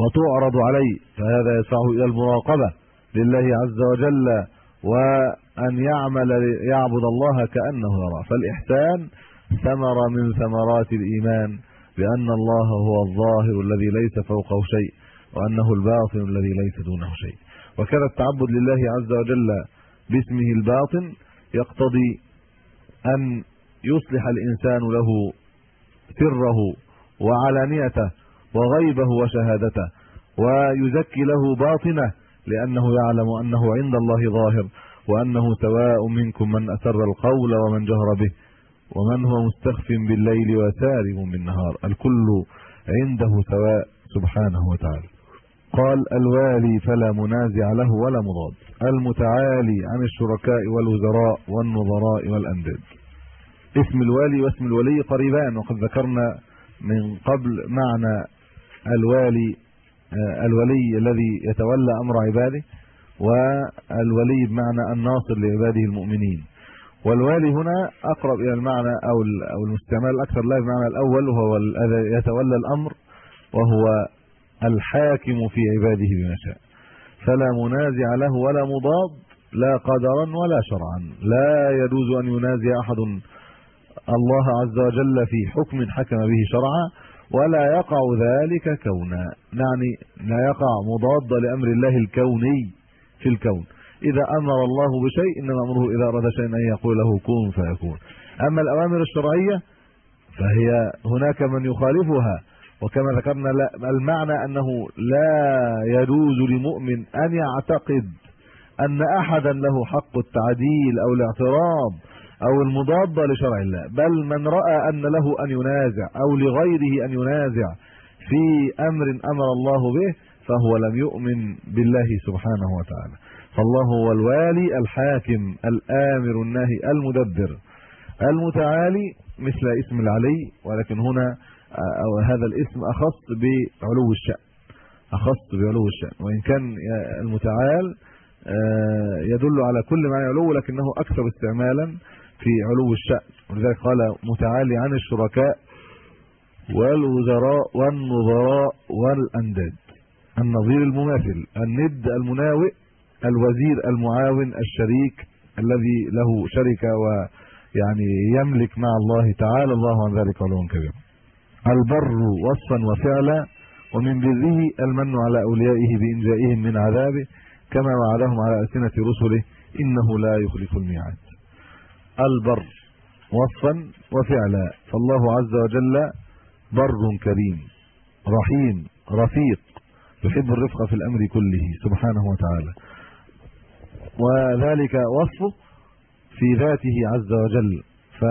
وتعرض عليه فهذا يدفعه إلى المراقبة لله عز وجل وأن يعمل يعبد الله كأنه يرى فالإحسان ثمرة من ثمرات الإيمان بأن الله هو الظاهر الذي ليس فوقه شيء وأنه الباطن الذي ليس دونه شيء. وكذا التعبد لله عز وجل باسمه الباطن يقتضي أن يصلح الإنسان له سره وعلانيته وغيبه وشهادته ويزكي له باطنه لأنه يعلم أنه عند الله ظاهر وأنه سواء منكم من أسر القول ومن جهر به ومن هو مستخف بالليل وسارب بالنهار الكل عنده سواء سبحانه وتعالى قال الوالي فلا منازع له ولا مضاد المتعالي عن الشركاء والوزراء والنظراء والأنداد. اسم الوالي واسم الولي قريبان وقد ذكرنا من قبل معنى الوالي آه، الولي الذي يتولى أمر عباده والولي بمعنى الناصر لعباده المؤمنين. والوالي هنا أقرب إلى المعنى أو أو المستعمل الاكثر لا بمعنى الأول وهو الذي يتولى الأمر وهو الحاكم في عباده بما شاء. فلا منازع له ولا مضاد لا قدرا ولا شرعا. لا يجوز أن ينازع أحد. الله عز وجل في حكم حكم به شرعا ولا يقع ذلك كونا. يعني لا يقع مضاد لأمر الله الكوني في الكون. إذا أمر الله بشيء إنما أمره إذا أراد شيئا أن يقول له كن فيكون. أما الأوامر الشرعية فهي هناك من يخالفها. وكما ذكرنا المعنى أنه لا يجوز لمؤمن أن يعتقد أن أحدا له حق التعديل أو الاعتراض أو المضاد لشرع الله بل من رأى أن له أن ينازع أو لغيره أن ينازع في أمر أمر الله به فهو لم يؤمن بالله سبحانه وتعالى. فالله هو الوالي الحاكم الآمر الناهي المدبر المتعالي مثل اسم العلي ولكن هنا أو هذا الاسم أخص بعلو الشأن. أخص بعلو الشأن. وإن كان المتعال آه، يدل على كل ما يعلو لكنه أكثر استعمالا في علو الشأن. ولذلك قال متعالي عن الشركاء والوزراء والنظراء والأنداد. النظير المماثل الند المناوئ الوزير المعاون الشريك الذي له شركة ويعني يملك مع الله تعالى. الله عن ذلك علوا كبيرا البر وصفا وفعلا ومن بره المن على أوليائه بانجائهم من عذابه كما وعدهم على ألسنة رسله إنه لا يخلف الميعاد. البر وصفا وفعلا فالله عز وجل بر كريم رحيم رفيق يحب الرفق في الأمر كله سبحانه وتعالى. وذلك وصفه في ذاته عز وجل. ف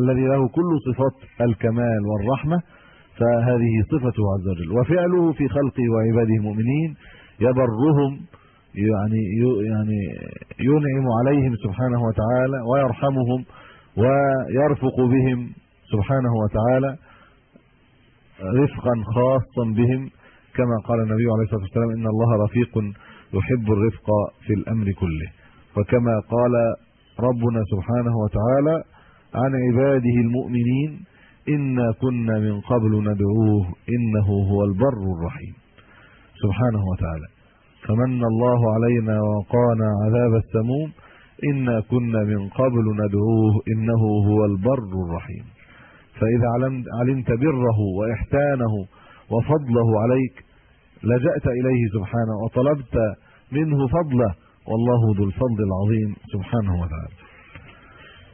الذي له كل صفات الكمال والرحمة فهذه صفته عز وجل. وفعله في خلقه وعباده المؤمنين يبرهم يعني يعني ينعم عليهم سبحانه وتعالى ويرحمهم ويرفق بهم سبحانه وتعالى رفقا خاصا بهم. كما قال النبي عليه الصلاة والسلام إن الله رفيق يحب الرفق في الأمر كله. وكما قال ربنا سبحانه وتعالى عن عباده المؤمنين إنا كنا من قبل ندعوه إنه هو البر الرحيم. سبحانه وتعالى. فمن الله علينا وقانا عذاب السموم إنا كنا من قبل ندعوه إنه هو البر الرحيم. فإذا علمت بره وإحسانه وفضله عليك لجأت إليه سبحانه وطلبت منه فضله والله ذو الفضل العظيم سبحانه وتعالى.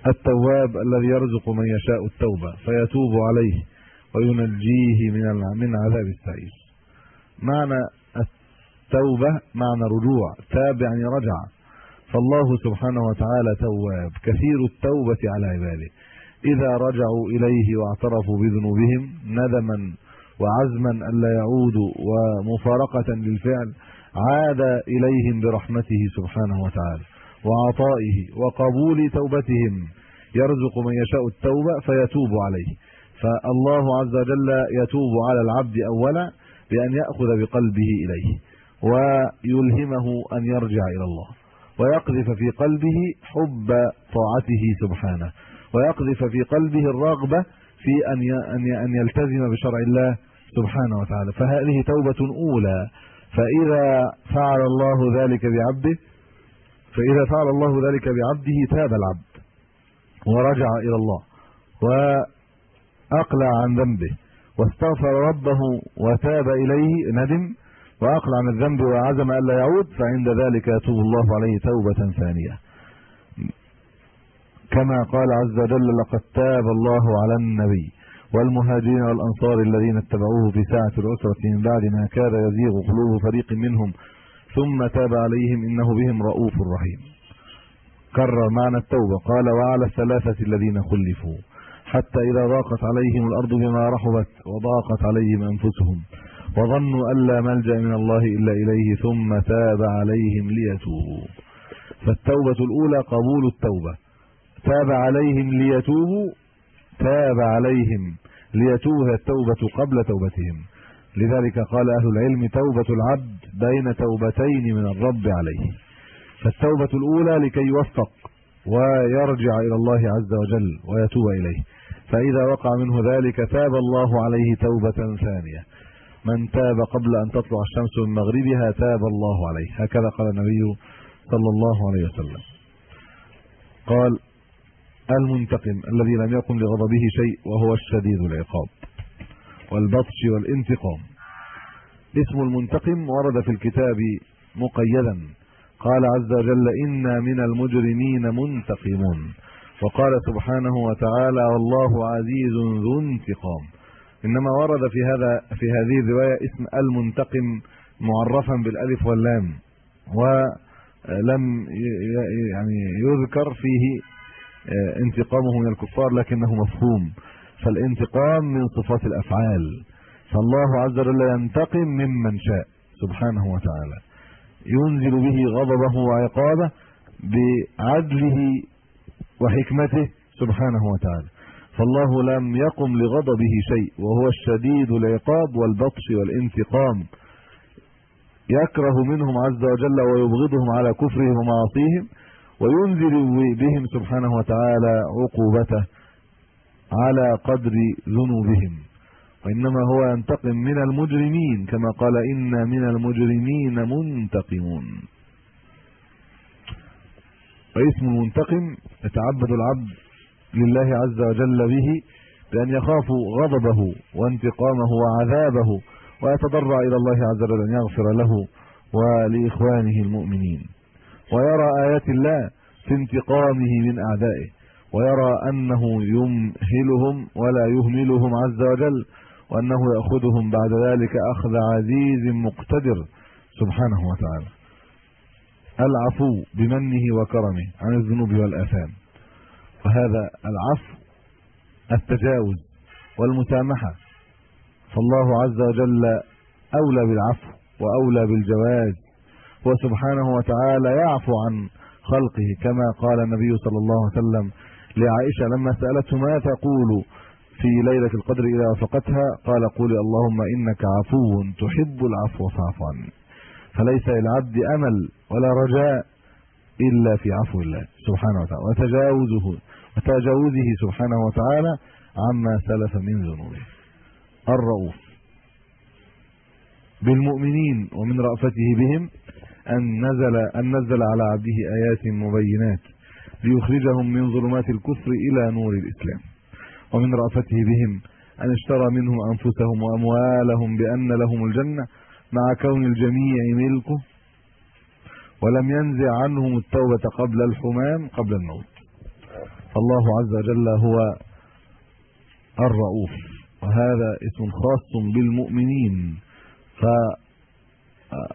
التواب الذي يرزق من يشاء التوبة فيتوب عليه وينجيه من من عذاب السعير. معنى التوبة معنى رجوع تاب يعني رجع. فالله سبحانه وتعالى تواب. كثير التوبة على عباده. إذا رجعوا إليه واعترفوا بذنوبهم ندما وعزما الا يعودوا ومفارقة للفعل عاد إليهم برحمته سبحانه وتعالى وعطائه وقبول توبتهم. يرزق من يشاء التوبة فيتوب عليه. فالله عز وجل يتوب على العبد أولا بأن يأخذ بقلبه إليه ويلهمه أن يرجع إلى الله ويقذف في قلبه حب طاعته سبحانه ويقذف في قلبه الرغبة في أن أن يلتزم بشرع الله سبحانه وتعالى. فهذه توبة أولى. فإذا فعل الله ذلك بعبده فإذا فعل الله ذلك بعبده تاب العبد ورجع إلى الله وأقلع عن ذنبه واستغفر ربه وتاب إليه ندم وأقلع عن الذنب وعزم الا يعود فعند ذلك يتوب الله عليه توبة ثانية. كما قال عز وجل لقد تاب الله على النبي. والمهاجرين والأنصار الذين اتبعوه في ساعة العسرة من بعد ما كاد يزيغ قلوب فريق منهم ثم تاب عليهم إنه بهم رؤوف رحيم. كرر معنى التوبة قال وعلى الثلاثة الذين خلفوا حتى إذا ضاقت عليهم الأرض بما رحبت وضاقت عليهم أنفسهم وظنوا أن لا ملجأ من الله إلا إليه ثم تاب عليهم ليتوبوا. فالتوبة الأولى قبول التوبة تاب عليهم ليتوبوا تاب عليهم ليتوب التوبة قبل توبتهم. لذلك قال أهل العلم توبة العبد بين توبتين من الرب عليه. فالتوبة الأولى لكي يوفق ويرجع إلى الله عز وجل ويتوب إليه. فإذا وقع منه ذلك تاب الله عليه توبة ثانية. من تاب قبل أن تطلع الشمس من مغربها تاب الله عليه. هكذا قال النبي صلى الله عليه وسلم. قال المنتقم الذي لم يقم لغضبه شيء وهو الشديد العقاب والبطش والانتقام. اسم المنتقم ورد في الكتاب مقيدا. قال عز وجل إنا من المجرمين منتقمون. وقال سبحانه وتعالى والله عزيز ذو انتقام. إنما ورد في هذا في هذه الرواية اسم المنتقم معرفا بالألف واللام ولم يعني يذكر فيه انتقامه من الكفار لكنه مفهوم. فالانتقام من صفات الأفعال. فالله عز وجل ينتقم ممن شاء سبحانه وتعالى. ينزل به غضبه وعقابه بعدله وحكمته سبحانه وتعالى. فالله لم يقم لغضبه شيء وهو الشديد العقاب والبطش والانتقام. يكره منهم عز وجل ويبغضهم على كفرهم ومعاصيهم. وينزل بهم سبحانه وتعالى عقوبته على قدر ذنوبهم. وإنما هو ينتقم من المجرمين كما قال إنا من المجرمين منتقمون. واسم المنتقم يتعبد العبد لله عز وجل به بأن يخاف غضبه وانتقامه وعذابه ويتضرع إلى الله عز وجل أن يغفر له ولإخوانه المؤمنين. ويرى آيات الله في انتقامه من أعدائه ويرى أنه يمهلهم ولا يهملهم عز وجل وأنه يأخذهم بعد ذلك أخذ عزيز مقتدر سبحانه وتعالى. العفو بمنه وكرمه عن الذنوب والآثام. وهذا العفو التجاوز والمسامحة. فالله عز وجل أولى بالعفو وأولى بالجواز. هو سبحانه وتعالى يعفو عن خلقه كما قال النبي صلى الله عليه وسلم لعائشة لما سألته ما تقول في ليلة القدر إذا وافقتها؟ قال قولي اللهم إنك عفو تحب العفو فاعف عني. فليس للعبد أمل ولا رجاء إلا في عفو الله سبحانه وتعالى وتجاوزه وتجاوزه سبحانه وتعالى عما سلف من ذنوبه. الرؤوف بالمؤمنين ومن رأفته بهم أن نزل أن نزل على عبده آيات مبينات ليخرجهم من ظلمات الكفر إلى نور الإسلام. ومن رأفته بهم أن اشترى منهم أنفسهم وأموالهم بأن لهم الجنة مع كون الجميع ملكه ولم ينزع عنهم التوبة قبل الحمام قبل الموت. الله عز وجل هو الرؤوف وهذا اسم خاص بالمؤمنين.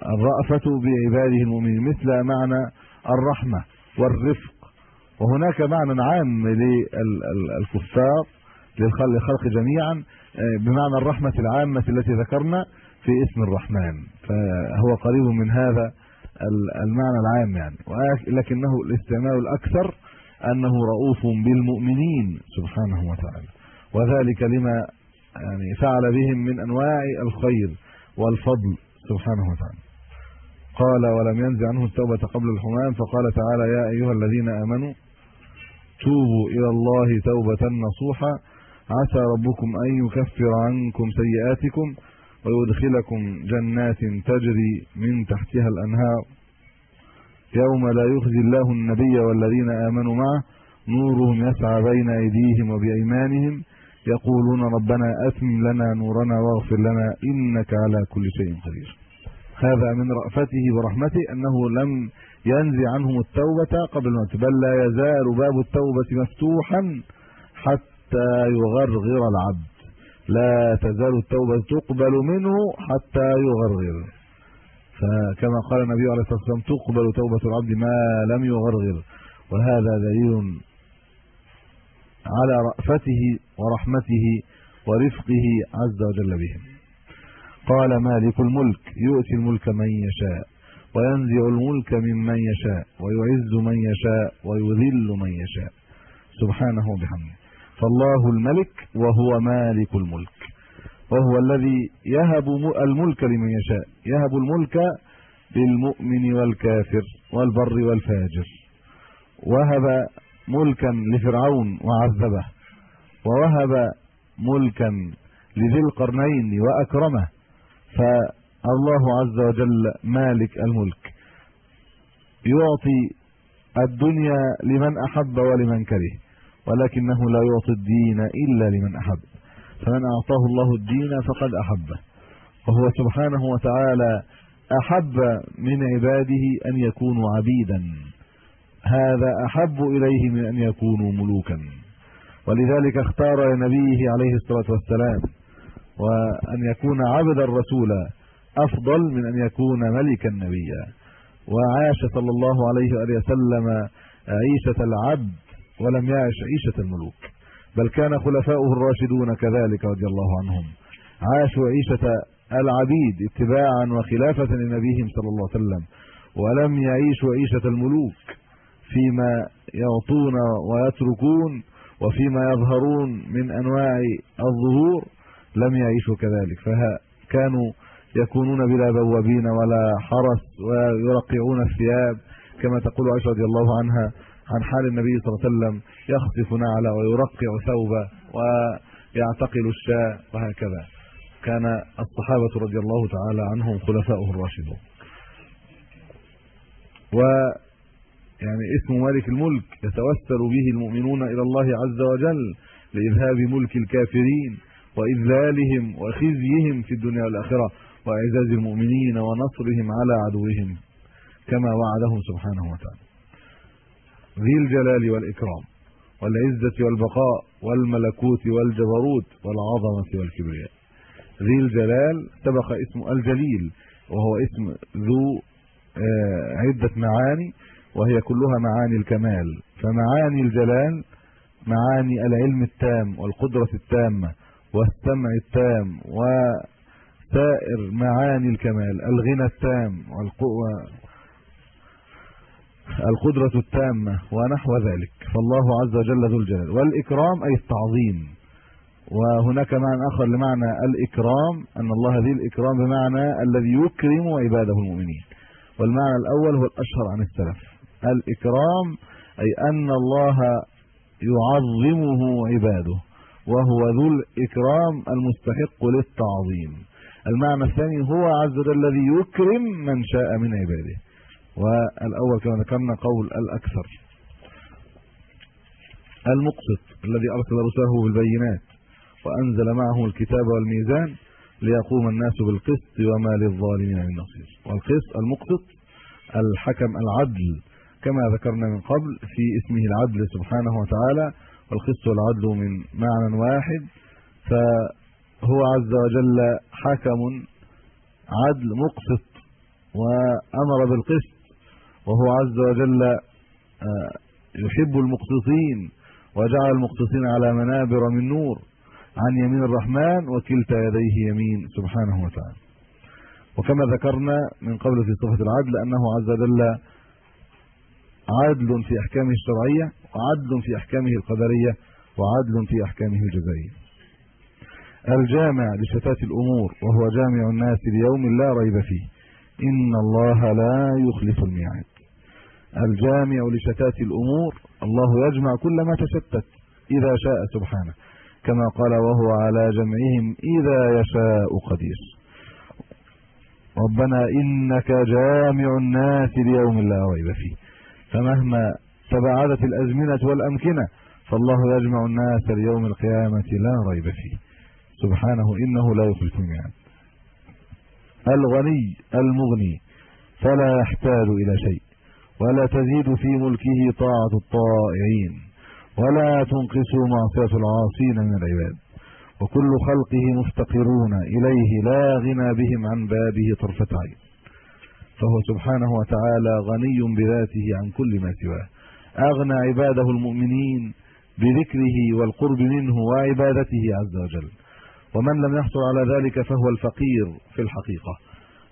فالرأفة بعباده المؤمنين مثل معنى الرحمة والرفق. وهناك معنى عام للكفار للخلق جميعا بمعنى الرحمة العامة التي ذكرنا في اسم الرحمن. فهو قريب من هذا المعنى العام يعني. لكنه الاستعمال الأكثر أنه رؤوف بالمؤمنين سبحانه وتعالى. وذلك لما يعني فعل بهم من أنواع الخير والفضل. سبحانه وتعالى. قال ولم ينزع عنه التوبة قبل الحمام فقال تعالى يا أيها الذين آمنوا توبوا إلى الله توبة نصوحا. عسى ربكم أن يكفر عنكم سيئاتكم ويدخلكم جنات تجري من تحتها الأنهار. يوم لا يخزي الله النبي والذين آمنوا معه نورهم يسعى بين أيديهم وبأيمانهم يقولون ربنا أتمم لنا نورنا واغفر لنا إنك على كل شيء قدير. هذا من رأفته ورحمته أنه لم ينزع عنهم التوبة قبل الموت بل لا يزال باب التوبة مفتوحا حتى يغرغر العبد. لا تزال التوبة تقبل منه حتى يغرغر. فكما قال النبي عليه الصلاة والسلام تقبل توبة العبد ما لم يغرغر. وهذا دليل على رأفته ورحمته ورفقه عز وجل بهم قال مالك الملك يؤتي الملك من يشاء وينزع الملك ممن يشاء ويعز من يشاء ويذل من يشاء. سبحانه وبحمده. فالله الملك وهو مالك الملك. وهو الذي يهب الملك لمن يشاء. يهب الملك للمؤمن والكافر والبر والفاجر. وهب ملكا لفرعون وعذبه. ووهب ملكا لذي القرنين وأكرمه. فالله عز وجل مالك الملك. يعطي الدنيا لمن أحب ولمن كره ولكنه لا يعطي الدين إلا لمن أحب. فمن أعطاه الله الدين فقد أحبه. وهو سبحانه وتعالى أحب من عباده أن يكونوا عبيدا. هذا أحب إليه من أن يكونوا ملوكا. ولذلك اختار لنبيه عليه الصلاة والسلام وأن يكون عبدا رسولا أفضل من أن يكون ملكا نبيا. وعاش صلى الله عليه وآله وسلم عيشة العبد ولم يعش عيشة الملوك. بل كان خلفاؤه الراشدون كذلك رضي الله عنهم. عاشوا عيشة العبيد اتباعا وخلافة لنبيهم صلى الله عليه وسلم. ولم يعيشوا عيشة الملوك فيما يعطون ويتركون وفيما يظهرون من أنواع الظهور. لم يعيشوا كذلك. فكانوا يكونون بلا بوابين ولا حرس ويرقعون الثياب كما تقول عائشة رضي الله عنها عن حال النبي صلى الله عليه وسلم يخطف نعله ويرقع ثوبه ويعتقل الشاة وهكذا. كان الصحابة رضي الله تعالى عنهم خلفاؤه الراشدون. و يعني اسم مالك الملك يتوسل به المؤمنون إلى الله عز وجل لإذهاب ملك الكافرين. واذلالهم وخزيهم في الدنيا والآخرة وإعزاز المؤمنين ونصرهم على عدوهم كما وعدهم سبحانه وتعالى. ذي الجلال والإكرام والعزة والبقاء والملكوت والجبروت والعظمة والكبرياء. ذي الجلال سبق اسم الجليل وهو اسم ذو عدة معاني وهي كلها معاني الكمال. فمعاني الجلال معاني العلم التام والقدرة التامة والسمع التام وسائر معاني الكمال الغنى التام والقوة القدرة التامة ونحو ذلك. فالله عز وجل ذو الجلال. والإكرام أي التعظيم. وهناك معنى آخر لمعنى الإكرام أن الله ذي الإكرام بمعنى الذي يكرم عباده المؤمنين. والمعنى الأول هو الأشهر عن السلف. الإكرام أي أن الله يعظمه عباده. وهو ذو الإكرام المستحق للتعظيم. المعنى الثاني هو عز وجل الذي يكرم من شاء من عباده. والأول كما ذكرنا قول الأكثر. المقسط الذي أرسل رسله بالبينات وأنزل معه الكتاب والميزان ليقوم الناس بالقسط وما للظالمين من نصير. والقسط المقسط الحكم العدل كما ذكرنا من قبل في اسمه العدل سبحانه وتعالى والقسط والعدل من معنى واحد فهو عز وجل حكم عدل مقسط وأمر بالقسط وهو عز وجل آه، يحب المقسطين وجعل المقسطين على منابر من نور عن يمين الرحمن وكلتا يديه يمين سبحانه وتعالى. وكما ذكرنا من قبل في صفة العدل أنه عز وجل عدل في أحكامه الشرعية وعدل في أحكامه القدرية وعدل في أحكامه الجزائية. الجامع لشتات الأمور وهو جامع الناس ليوم لا ريب فيه. إن الله لا يخلف الميعاد. الجامع لشتات الأمور الله يجمع كل ما تشتت إذا شاء سبحانه. كما قال وهو على جمعهم إذا يشاء قدير. ربنا إنك جامع الناس ليوم لا ريب فيه. فمهما تباعدت الأزمنة والأمكنة. فالله يجمع الناس ليوم القيامة لا ريب فيه. سبحانه إنه لا يخلف الميعاد. الغني المغني فلا يحتاج إلى شيء ولا تزيد في ملكه طاعة الطائعين ولا تنقص معصية العاصين من العباد. وكل خلقه مفتقرون إليه لا غنى بهم عن بابه طرفة عين. فهو سبحانه وتعالى غني بذاته عن كل ما سواه. أغنى عباده المؤمنين بذكره والقرب منه وعبادته عز وجل. ومن لم يحصل على ذلك فهو الفقير في الحقيقة.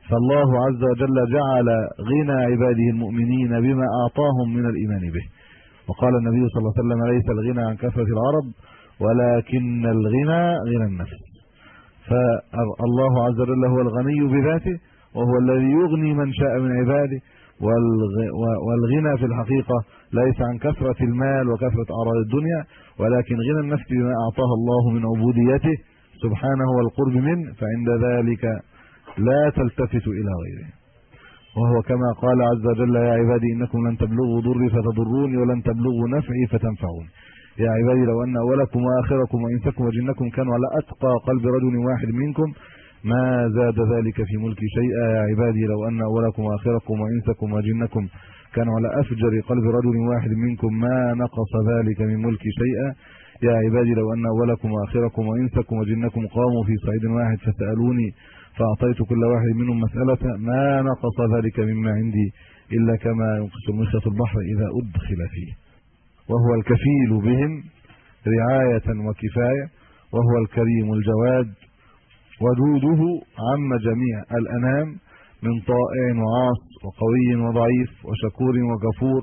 فالله عز وجل جعل غنى عباده المؤمنين بما أعطاهم من الإيمان به. وقال النبي صلى الله عليه وسلم ليس الغنى عن كثرة العرب ولكن الغنى غنى النفس. فالله عز وجل هو الغني بذاته وهو الذي يغني من شاء من عباده والغنى في الحقيقة ليس عن كثرة المال وكثرة أعراض الدنيا ولكن غنى النفس بما اعطاه الله من عبوديته سبحانه والقرب منه فعند ذلك لا تلتفت إلى غيره. وهو كما قال عز وجل يا عبادي إنكم لن تبلغوا ضري فتضروني ولن تبلغوا نفعي فتنفعوني. يا عبادي لو أن أولكم وآخركم وإنسكم وجنكم كانوا على أتقى قلب رجل واحد منكم ما زاد ذلك في ملكي شيئا يا عبادي لو أن اولكم وآخركم وإنسكم وجنكم كانوا على أفجر قلب رجل واحد منكم ما نقص ذلك من ملكي شيئا يا عبادي لو أن اولكم وآخركم وإنسكم وجنكم قاموا في صعيد واحد فسألوني فأعطيت كل واحد منهم مسألة ما نقص ذلك مما عندي إلا كما ينقص المخيط البحر إذا أدخل فيه. وهو الكفيل بهم رعاية وكفاية وهو الكريم الجواد ودوده عم جميع الأنام من طائع وعاص وقوي وضعيف وشكور وغفور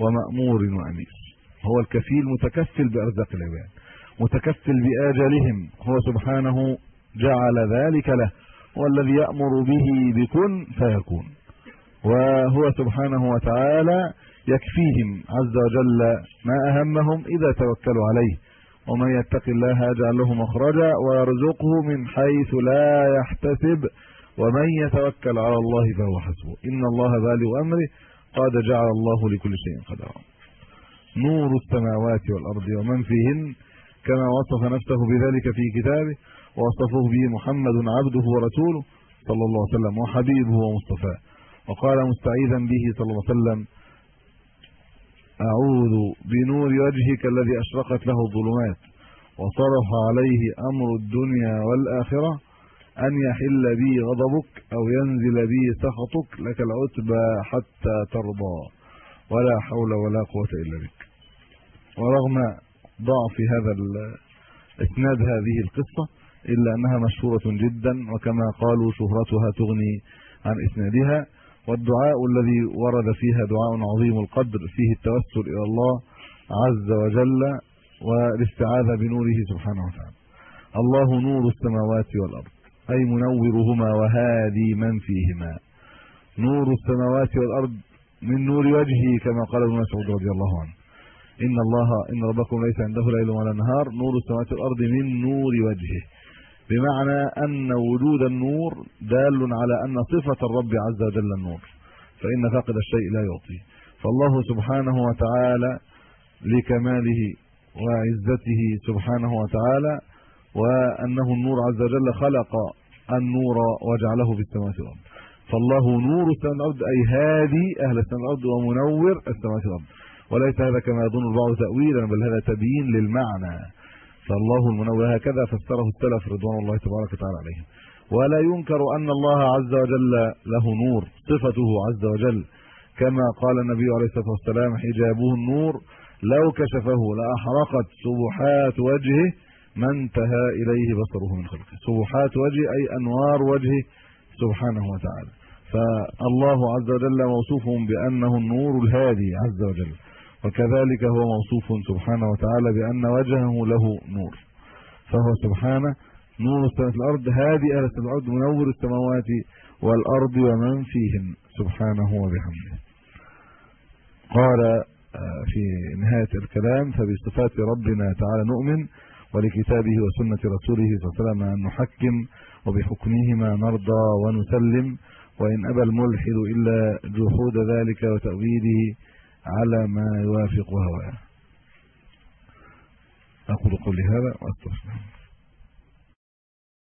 ومأمور وأمير. هو الكفيل متكفل بأرزاق العباد متكفل بآجالهم هو سبحانه جعل ذلك له هو الذي يأمر به بكن فيكون. وهو سبحانه وتعالى يكفيهم عز وجل ما أهمهم إذا توكلوا عليه. ومن يتق الله يجعل له مخرجا ويرزقه من حيث لا يحتسب ومن يتوكل على الله فهو حسبه. إن الله بالغ أمره قد جعل الله لكل شيء قدرا. نور السماوات والأرض ومن فيهن كما وصف نفسه بذلك في كتابه ووصفه به محمد عبده ورسوله صلى الله عليه وسلم وحبيبه ومصطفاه. وقال مستعيذا به صلى الله عليه وسلم أعوذ بنور وجهك الذي اشرقت له الظلمات وصرف عليه أمر الدنيا والآخرة أن يحل بي غضبك أو ينزل بي سخطك لك العتبى حتى ترضى ولا حول ولا قوة إلا بك. ورغم ضعف هذا إسناد هذه القصة إلا أنها مشهورة جدا وكما قالوا شهرتها تغني عن إسنادها. والدعاء الذي ورد فيها دعاء عظيم القدر فيه التوسل إلى الله عز وجل والاستعاذة بنوره سبحانه وتعالى. الله نور السماوات والأرض أي منورهما وهادي من فيهما. نور السماوات والأرض من نور وجهه كما قال ابن مسعود رضي الله عنه. إن الله إن ربكم ليس عنده ليل ولا نهار نور السماوات والأرض من نور وجهه. بمعنى أن وجود النور دال على أن صفة الرب عز وجل النور فإن فاقد الشيء لا يعطي. فالله سبحانه وتعالى لكماله وعزته سبحانه وتعالى وأنه النور عز وجل خلق النور وجعله في السماوات والأرض. فالله نور السماوات والأرض أي هادي أهل السماوات والأرض ومنور السماوات والأرض. وليس هذا كما يظن البعض تاويلا بل هذا تبيين للمعنى. فالله المنور هكذا فسره السلف رضوان الله تبارك وتعالى عليهم. ولا ينكر أن الله عز وجل له نور صفته عز وجل. كما قال النبي عليه الصلاة والسلام حجابه النور لو كشفه لأحرقت سبحات وجهه ما انتهى إليه بصره من خلقه. سبحات وجهه أي أنوار وجهه سبحانه وتعالى. فالله عز وجل موصوف بأنه النور الهادي عز وجل. وكذلك هو موصوف سبحانه وتعالى بأن وجهه له نور. فهو سبحانه نور السماوات أهل السماوات والأرض منور السماوات والأرض ومن فيهن. سبحانه وبحمده. قال آه، في نهاية الكلام فبصفات ربنا تعالى نؤمن ولكتابه وسنة رسوله صلى الله عليه وسلم نحكم وبحكمهما نرضى ونسلم وإن أبى الملحد إلا جحود ذلك وتأويله على ما يوافق هواه أقول قولي هذا وأستغفر